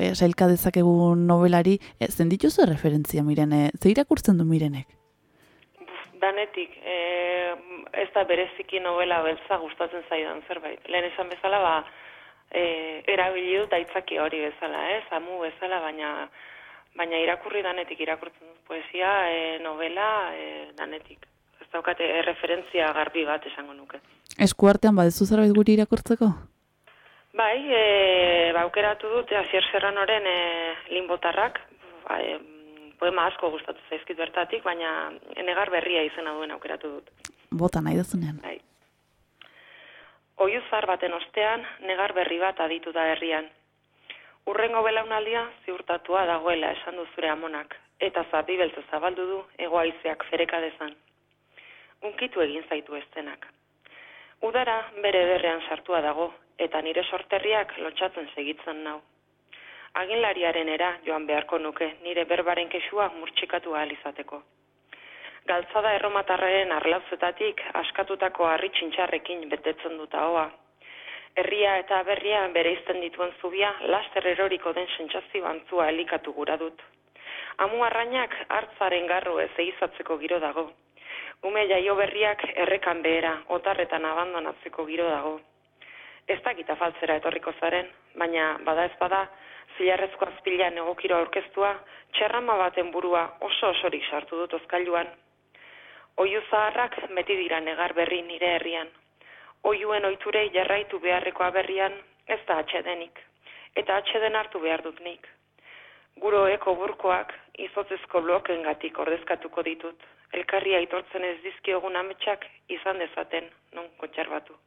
e, sailka dezakegun novelari, e, zen dituzu referentzia mirene, ze irakurtzen du mirenek? Danetik, e, ez da bereziki novela beltza gustatzen zaidan zerbait. Lehen esan bezala, ba, e, erabili dut aitzaki hori bezala, ez, amu bezala, baina baina irakurri danetik irakurtzen dut poesia, e, novela, e, danetik. Ez daukate referentzia garbi bat esango nuke. Eskuartean badezu zerbait guri irakurtzeko? Bai, e, ba, aukeratu dut Asier Serranoren e, linbotarrak, ba, e, poema asko gustatu zaizkit bertatik, baina negar berria izena duen aukeratu dut. Bota nahi duzunean. Bai. Oiuzar baten ostean, negar berri bat aditu da herrian. Urrengo belaunaldia ziurtatua dagoela esan du zure amonak, eta zapi beltza zabaldu du egoaizeak fereka dezan. Unkitu egin zaitu estenak. Udara bere ederrean sartua dago, eta nire sorterriak lotxatzen segitzen nau. Aginlariaren era joan beharko nuke, nire berbaren kesua murtxikatu ahal izateko. Galtzada erromatarraren arlauzetatik askatutako harri txintxarrekin betetzen dut ahoa. Herria eta berria bereizten dituen zubia laster eroriko den sentsazio antzua elikatu gura dut. Amu arrainak hartzaren garro ez egizatzeko giro dago. Ume jaio berriak errekan behera, otarretan abandonatzeko giro dago. Ez dakit afaltzera etorriko zaren, baina bada ez bada, zilarrezko azpilan egokiro aurkeztua, txerrama baten burua oso osorik sartu dut ozkailuan. Oiu zaharrak beti dira negar berri nire herrian. Oiuen oiturei jarraitu beharrekoa berrian ez da atxedenik, eta atxeden hartu behar dut nik. Guroeko burkoak izotzezko blokengatik ordezkatuko ditut. Elkarria aitortzen ez dizkiogun ametsak izan dezaten non kontserbatu.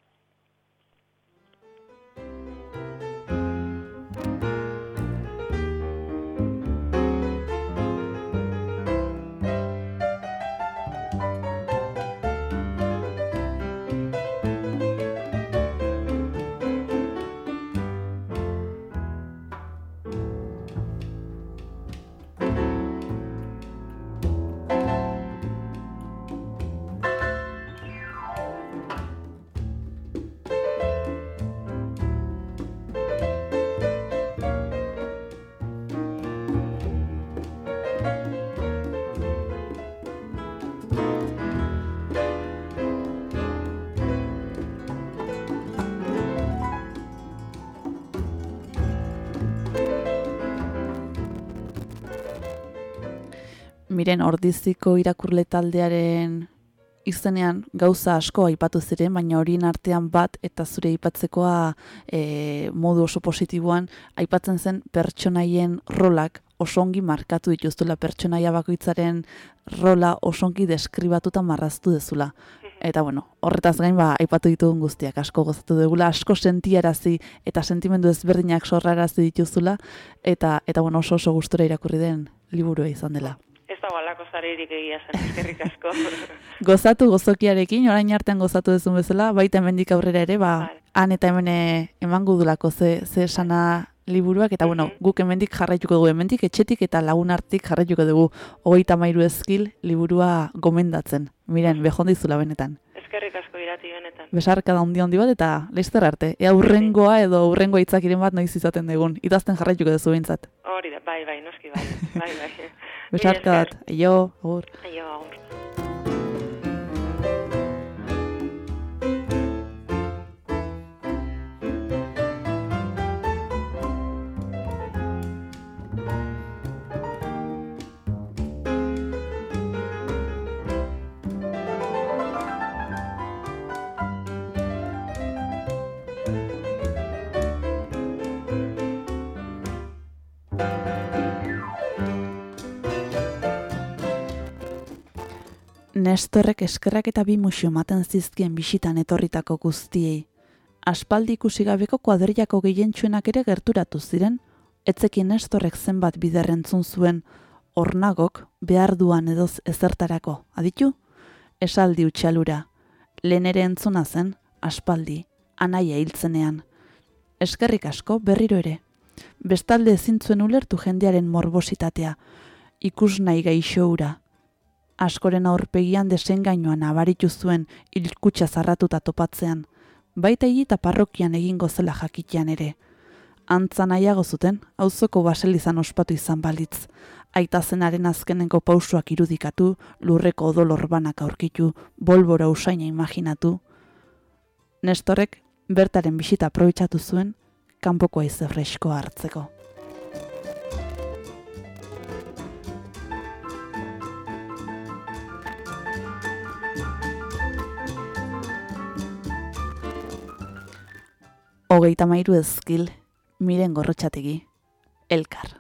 Miren ordiziko irakurle taldearen izenean gauza asko aipatu ziren, baina horien artean bat eta zure aipatzekoa e, modu oso positiboan aipatzen zen pertsonaien rolak oso ongi markatu dituztula pertsonaia bakoitzaren rola oso ongi deskribatuta marraztu dezula. Eta bueno, horretaz gain ba aipatu ditugun guztiak asko gozatu dugula, asko sentiarazi eta sentimendu ezberdinak sorrarazi dituzula eta eta bueno, oso oso gustora irakurri den liburua izan dela. Ez dago alako zarerik egia zen, eskerrik asko. Gozatu gozokiarekin, orain artean gozatu duzun bezala, baita hemendik aurrera ere, ba, han eta hemen eh, emango dulako ze, ze esana liburuak, eta bueno, Mhm. guk hemendik jarraituko dugu, hemendik etxetik eta lagun artik jarraituko dugu, hogeita mairu ezkil liburua gomendatzen. Miren, behondizula benetan. eskerrik asko irati benetan. Besarka da handi handi bat eta laizter arte. Ea urrengoa edo urrengo hitzakiren bat noiz izaten dugun. Idazten jarraituko duzu behintzat. Hori da, bai, bai, noski bai, bai, bai. Besarka Mila bat, aio, agur. esker. Aio, agur. Nestorrek eskerrak eta bi musu ematen zizkien bisitan etorritako guztiei. Aspaldi ikusi gabeko kuadrillako gehientsuenak ere gerturatu ziren, etzekin Nestorrek zenbat biderrentzun zuen, ornagok behar duan edoz ezertarako, aditu? Esaldi utxalura, lehen ere entzuna zen, aspaldi, anaia hiltzenean. Eskerrik asko berriro ere. Bestalde ezin zuen ulertu jendearen morbositatea, ikus nahi gaixo hura, askoren aurpegian desengainoan abaritu zuen hilkutsa zarratuta topatzean, baita eta parrokian egingo zela jakitean ere. Antza nahiago zuten, auzoko baselizan ospatu izan balitz. Aita zenaren azkenengo pausuak irudikatu, lurreko odolor banak aurkitu, bolbora usaina imaginatu. Nestorek bertaren bisita aprobetxatu zuen, kanpoko aize freskoa hartzeko. Hogeita mairu ezkil, miren gorrotxategi, elkar.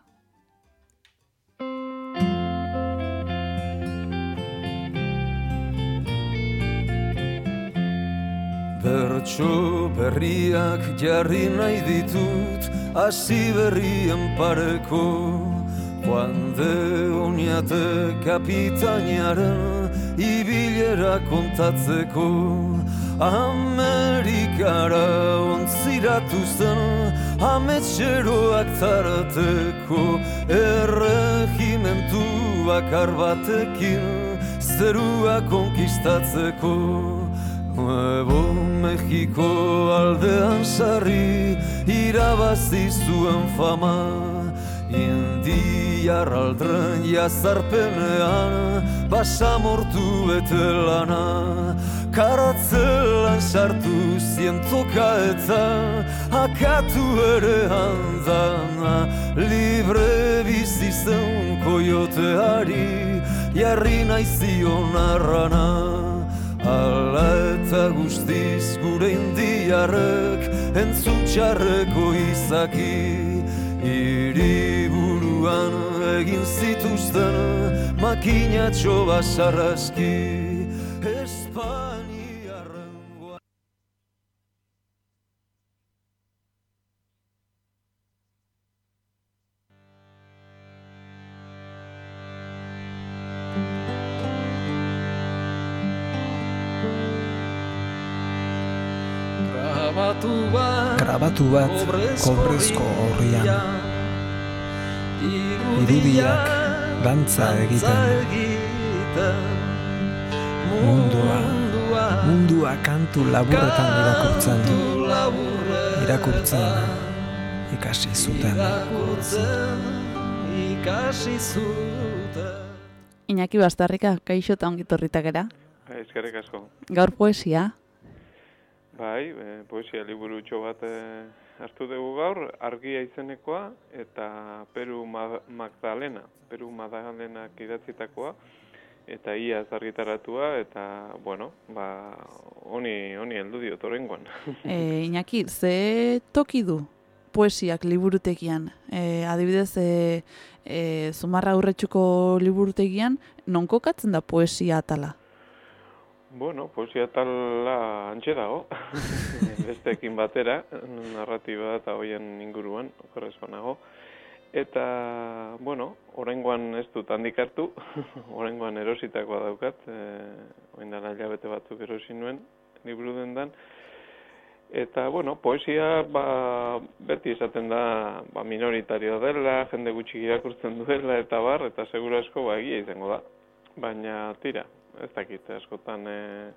Bertso berriak jarri nahi ditut hasi berrien pareko. Juan de Oñate kapitainaren ibilera kontatzeko Amerikara ontziratu zen ametxeroak zarateko Erregimentu bakar batekin zerua konkistatzeko. Nuevo Mexico aldean sarri irabazi zuen fama Indiar aldren jazarpenean basamortu betelana Karatzelan sartu zientoka eta akatu ere handana Libre bizi zen koioteari jarri naizion arrana. Ala eta guztiz gure indiarrek entzun txarreko izaki Hiriburuan egin zituzten makinatxo basarraski Espainiarren Grabatu bat Grabatu bat kobrezko horrian Irudiak dantza egiten. Mundua, mundua. kantu laburretan irakurtzen. Irakurtzen ikasi zuten. ikasi zuten. Iñaki Bastarrika, kaixo eta ongitorritak era. Eskerrik asko. Gaur poesia, Bai, e, poesia liburutxo bat e, hartu dugu gaur, argia izenekoa eta Peru Ma- Magdalena, Peru Magdalenak idatzitakoa eta ia argitaratua eta bueno, ba honi honi heldu diot oraingoan. e, Iñaki, ze toki du poesiak liburutegian? E, adibidez, e, e, Zumarra aurretxuko liburutegian, non kokatzen da poesia atala? Bueno, poesia tala antxe dago, besteekin batera, narratiba eta hoien inguruan, okerrez banago. Eta, bueno, oraingoan ez dut handik hartu, oraingoan erositakoa daukat, e, oin dara hilabete batzuk erosi nuen, liburu dendan. Eta, bueno, poesia ba, beti esaten da ba, minoritarioa dela, jende gutxi irakurtzen duela eta bar, eta seguru asko ba, egia izango da. Baina, tira, ez dakit, askotan, e,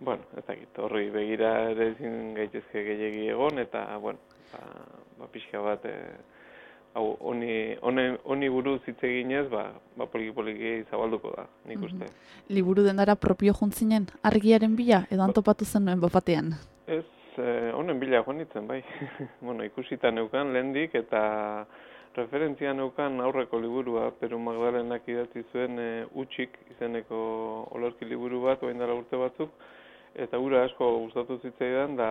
bueno, ez dakit, horri begira ere ezin gaitezke gehiegi egon, eta, bueno, ba, ba pixka bat, e, hau, honi, hone- honi buruz hitz eginez, ba, ba poliki-poliki zabalduko da, nik uste. Liburu dendara propio juntzinen argiaren bila, edo antopatu zen nuen bapatean. Ez, eh, honen bila joan nintzen, bai. bueno, ikusita neukan lehendik eta referentzia neukan aurreko liburua Peru Magdalenak idatzi zuen e, utxik izeneko olorki liburu bat, orain dela urte batzuk, eta gura asko gustatu zitzaidan, da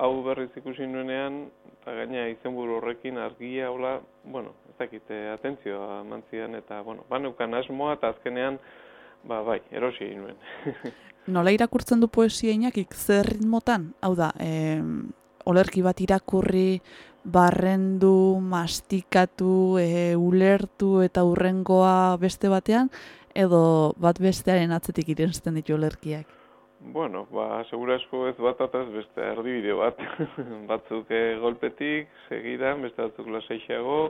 hau berriz ikusi nuenean, eta gaina izenburu horrekin argia, hola, bueno, ez dakit, eh, atentzioa eman zidan, eta, bueno, baneukan asmoa, eta azkenean, ba, bai, erosi egin nuen. Nola irakurtzen du poesia Iñakik, zer ritmotan? Hau da, em, olerki bat irakurri, barrendu, mastikatu, e, ulertu eta urrengoa beste batean, edo bat bestearen atzetik irensten ditu olerkiak. Bueno, ba, segurasko ez bat eta ez beste erdibide bat. batzuk eh, golpetik, segidan, beste batzuk lasaixeago.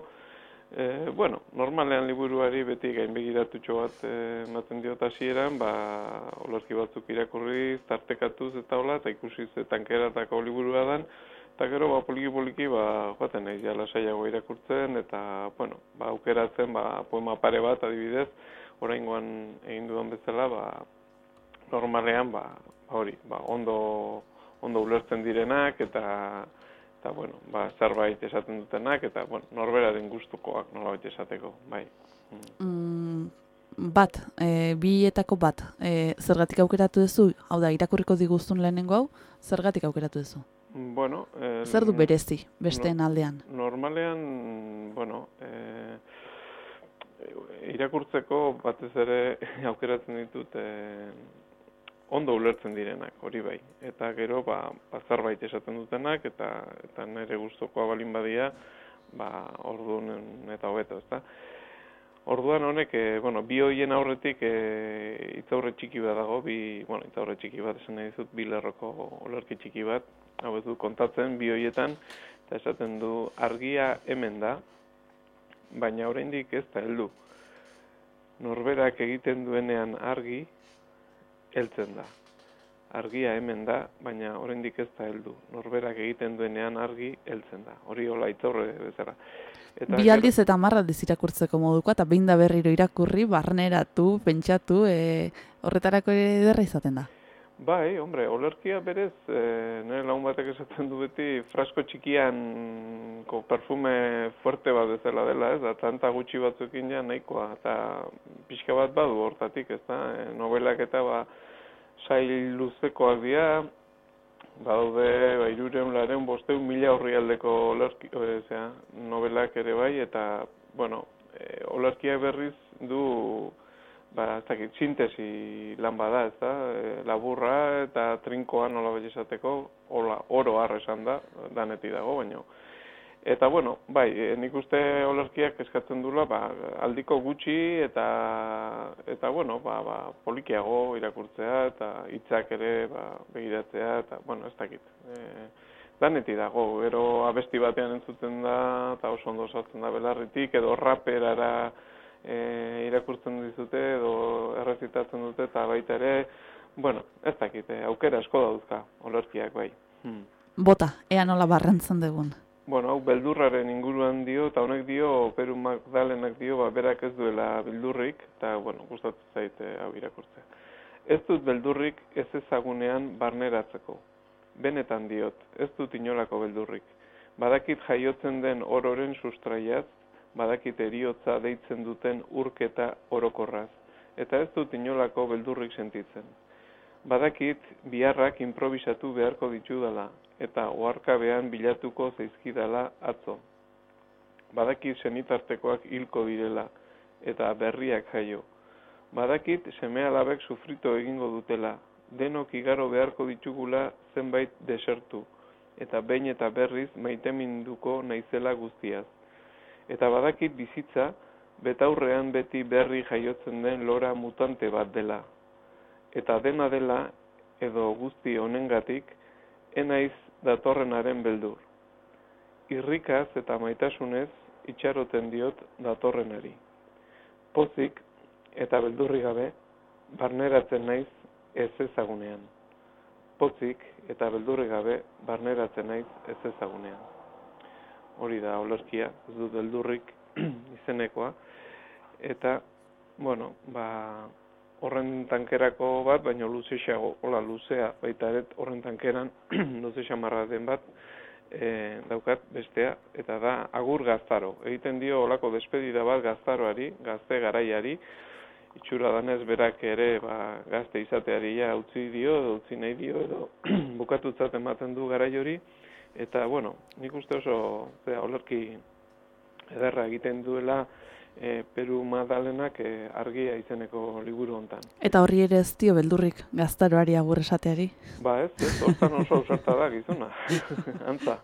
E, bueno, normalean liburuari beti gainbegiratutxo bat eh, ematen diot hasieran, ba, olerki batzuk irakurri, tartekatuz eta hola, eta ikusi ze tankeratako liburua dan, eta gero, ba, poliki-poliki, ba, joaten naiz ja lasaiago irakurtzen, eta, bueno, ba, aukeratzen, ba, poema pare bat adibidez, oraingoan egin dudan bezala, ba, normalean ba, ba hori, ba, ondo ondo ulertzen direnak eta eta bueno, ba, zerbait esaten dutenak eta bueno, norberaren gustukoak nolabait esateko, bai. Mm, bat, e, bietako bat, e, zergatik aukeratu duzu? Hau da, irakurriko diguzun lehenengo hau, zergatik aukeratu duzu? Bueno, eh, Zer du berezi besteen aldean? Normalean, bueno, eh, irakurtzeko batez ere aukeratzen ditut eh, ondo ulertzen direnak, hori bai. Eta gero, ba, ba zerbait esaten dutenak, eta eta nire gustokoa balin badia, ba, orduan eta hobeto, ezta? Orduan honek, e, bueno, bi hoien aurretik e, itzaurre txiki bat dago, bi, bueno, itzaurre txiki bat esan nahi dizut, bi lerroko olerki txiki bat, hau ez du kontatzen bi hoietan, eta esaten du argia hemen da, baina oraindik ez da heldu. Norberak egiten duenean argi, heltzen da. Argia hemen da, baina oraindik ez da heldu. Norberak egiten duenean argi heltzen da. Hori hola itzaurre bezala. Eta Bi aldiz eta hamar aldiz irakurtzeko modukoa, eta behin da berriro irakurri, barneratu, pentsatu, e, horretarako ederra izaten da. Bai, hombre, olerkia berez, e, nire lagun batek esaten du beti, frasko txikian ko perfume fuerte bat bezala dela, ez? Da, tanta gutxi batzukin ja nahikoa, eta pixka bat badu hortatik, ez da, e, novelak eta ba, sail luzekoak dira, badaude, ba, irureun, laren, bosteun, mila horri aldeko olerki, zera, novelak ere bai, eta, bueno, e, olerkia berriz du, ba, ez dakit, sintesi lan bada, ez da, e, laburra eta trinkoa nola bai esateko, hola, oro har esan da, daneti dago, baino. Eta, bueno, bai, e, nik uste olerkiak eskatzen dula, ba, aldiko gutxi eta, eta bueno, ba, ba, polikiago irakurtzea eta hitzak ere ba, begiratzea, eta, bueno, ez dakit. E, daneti dago, gero abesti batean entzuten da, eta oso ondo sartzen da belarritik, edo raperara, e, irakurtzen dizute edo errezitatzen dute eta baita ere, bueno, ez dakite, aukera asko dauzka, olerkiak bai. Hmm. Bota, ea nola barrentzen dugun. Bueno, hau beldurraren inguruan dio, eta honek dio, Peru Magdalenak dio, ba, berak ez duela beldurrik, eta, bueno, gustatzen zaite hau irakurtzea. Ez dut beldurrik ez ezagunean barneratzeko. Benetan diot, ez dut inolako beldurrik. Badakit jaiotzen den ororen sustraiaz, badakit eriotza deitzen duten urketa orokorraz, eta ez dut inolako beldurrik sentitzen. Badakit biharrak improvisatu beharko ditudala, eta oharkabean bilatuko zaizkidala atzo. Badakit senitartekoak hilko direla, eta berriak jaio. Badakit seme alabek sufrito egingo dutela, denok igaro beharko ditugula zenbait desertu, eta behin eta berriz maiteminduko naizela guztiaz. Eta badakit bizitza, betaurrean beti berri jaiotzen den lora mutante bat dela. Eta dena dela, edo guzti honengatik, enaiz datorrenaren beldur. Irrikaz eta maitasunez itxaroten diot datorrenari. Pozik eta beldurri gabe, barneratzen naiz ez ezagunean. Pozik eta beldurri gabe, barneratzen naiz ez ezagunean. Hori da, olerkia, ez dut beldurrik izenekoa. Eta, bueno, ba, horren tankerako bat, baina luzexago, hola, luzea, baita ere horren tankeran, luze xamarra den bat, e, daukat bestea, eta da agur gaztaro. Egiten dio olako despedida bat gaztaroari, gazte garaiari, itxura danez berak ere ba, gazte izateari ja utzi dio, edo utzi nahi dio, edo bukatutzat ematen du garai hori, eta, bueno, nik uste oso, zera, olerki ederra egiten duela, e, Peru Madalenak e, argia izeneko liburu hontan. Eta horri ere ez dio beldurrik gaztaroari agur esateari. Ba ez, ez, hortan oso ausarta da gizuna, antza.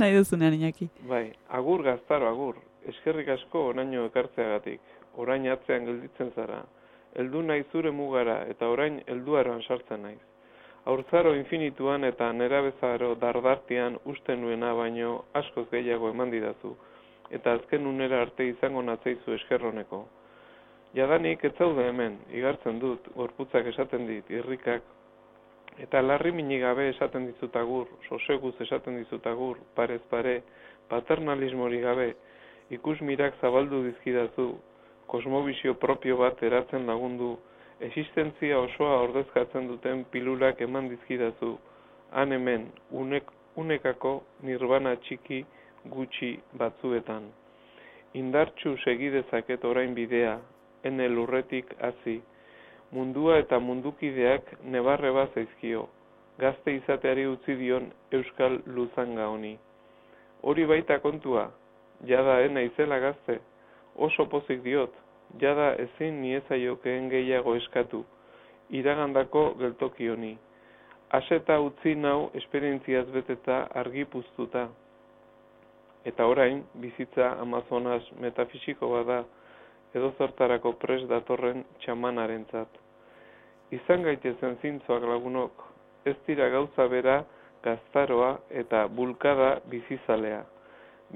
Nahi duzunean inaki. Bai, agur gaztaro, agur, eskerrik asko oraino ekartzeagatik, orain atzean gelditzen zara, heldu nahi zure mugara eta orain helduaroan sartzen naiz. Haurzaro infinituan eta nerabezaro dardartian uste nuena baino askoz gehiago eman didazu, eta azken unera arte izango natzeizu eskerroneko. Jadanik ez zaude hemen, igartzen dut, gorputzak esaten dit, irrikak, eta larri gabe esaten dizut agur, soseguz esaten dizut agur, parez pare, paternalismori gabe, ikus mirak zabaldu dizkidazu, kosmobizio propio bat eratzen lagundu, existentzia osoa ordezkatzen duten pilulak eman dizkidazu, han hemen, unek, unekako nirbana txiki gutxi batzuetan. Indartxu segidezaket orain bidea, ene lurretik hasi, mundua eta mundukideak nebarre bat zaizkio, gazte izateari utzi dion euskal luzanga honi. Hori baita kontua, jada ez naizela gazte, oso pozik diot, jada ezin niezaiokeen gehiago eskatu, iragandako geltoki honi. Aseta utzi nau esperientziaz beteta argi puztuta. Eta orain, bizitza Amazonas metafisiko bada, edo zertarako pres datorren txamanarentzat. Izan gaitezen zintzoak lagunok, ez dira gauza bera gaztaroa eta bulkada bizizalea.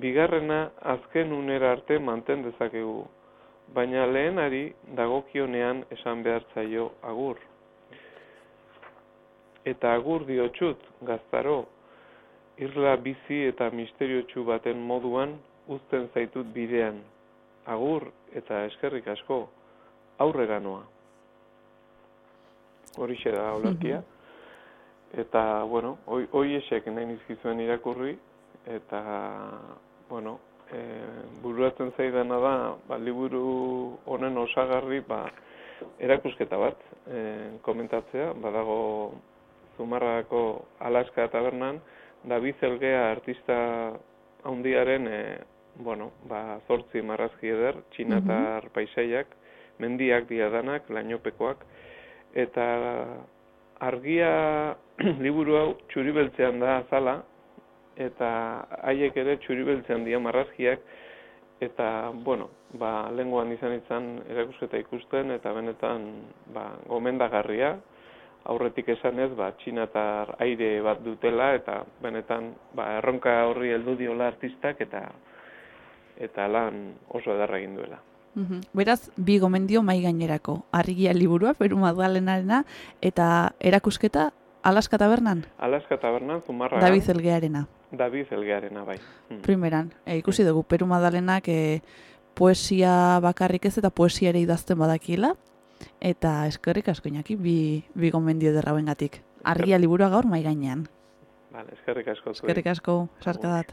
Bigarrena azken unera arte manten dezakegu, baina lehenari dagokionean esan behar zaio agur. Eta agur diotxut, gaztaro, irla bizi eta misteriotsu baten moduan uzten zaitut bidean. Agur eta eskerrik asko, aurrera noa. Horixe da olerkia. Eta, bueno, hoi esek nahi nizkizuen irakurri, eta, bueno, e, bururatzen zaidana da, ba, liburu honen osagarri, ba, erakusketa bat e, komentatzea, badago Zumarrako Alaska tabernan, David Elgea artista handiaren, e, bueno, ba, zortzi marrazki eder, txinatar paisaiak, mendiak diadanak, lainopekoak, eta argia liburu hau txuribeltzean da azala, eta haiek ere txuribeltzean dira marrazkiak, eta, bueno, ba, lenguan izan izan erakusketa ikusten, eta benetan, ba, gomendagarria, aurretik esanez, ba, txinatar aire bat dutela, eta benetan, ba, erronka horri heldu diola artistak, eta eta lan oso edarra egin duela. Mhm. Beraz, bi gomendio mai gainerako. Argia liburua, Peru Magdalenarena, eta erakusketa Alaska Tabernan, Alaska tabernan, Zumarra, David Elgearena. David Elgearena, bai. Mm. Primeran, e, ikusi dugu Peru Magdalenak e, poesia bakarrik ez eta poesia ere idazten badakiela, eta eskerrik asko Iñaki, bi, bi gomendio derrauengatik. Argia liburua gaur mai gainean. Vale, eskerrik asko. Eskerrik asko, sarkadat.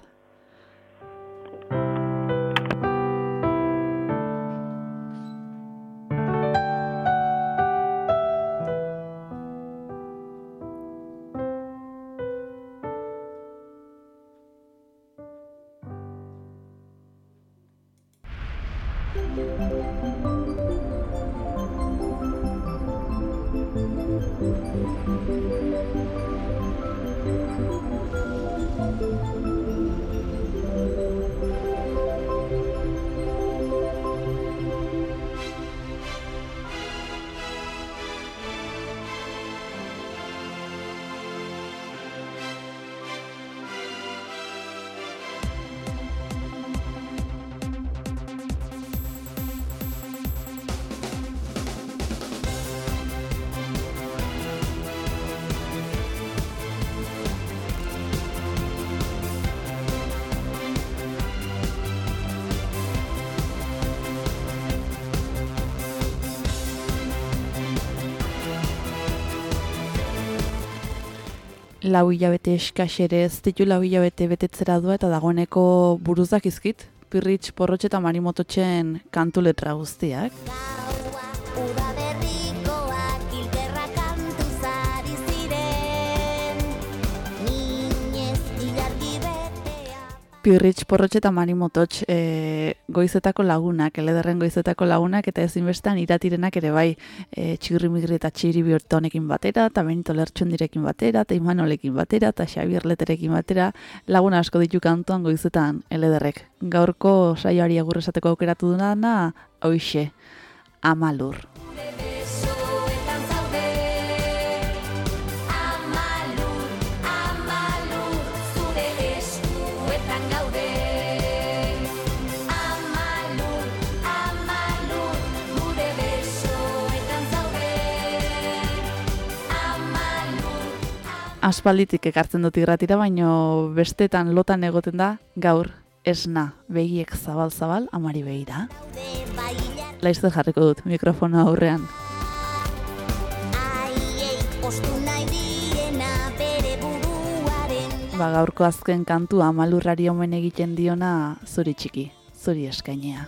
Lau hilabete eskas ere ez ditu lau hilabete betetzera doa eta dagoeneko buruzak izkit, pirritx, porrotxe eta marimototxen kantu letra guztiak. Pirritx, porrotxe eta marimototx e, goizetako lagunak, elederren goizetako lagunak, eta ezinbestean iratirenak ere bai e, txirri migri eta txiri bihurtonekin batera, eta Benito Lertxundirekin batera, eta Imanolekin batera, eta Xabier Leterekin batera, laguna asko ditu kantuan goizetan elederrek. Gaurko saioari agur esateko aukeratu duna, hoixe, amalur. besoetan aspalditik ekartzen dut irratira, baino bestetan lotan egoten da gaur esna begiek zabal-zabal amari begira. Laizte jarriko dut mikrofono aurrean. Ba, gaurko azken kantu amalurrari omen egiten diona zuri txiki, zuri eskainea.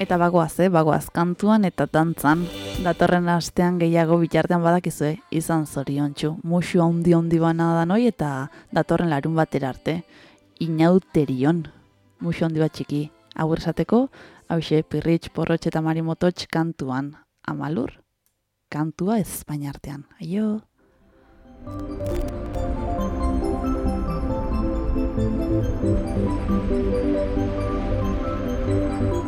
Eta bagoaz, eh? bagoaz kantuan eta dantzan. Datorren astean gehiago bitartean badakizue, izan zoriontsu. Musu handi handi bana da noi eta datorren larun batera arte. Inauterion. Musu handi bat txiki. Hau esateko, hause pirritx, porrotx eta marimototx kantuan. Amalur, kantua Espainiartean. Aio! Gaua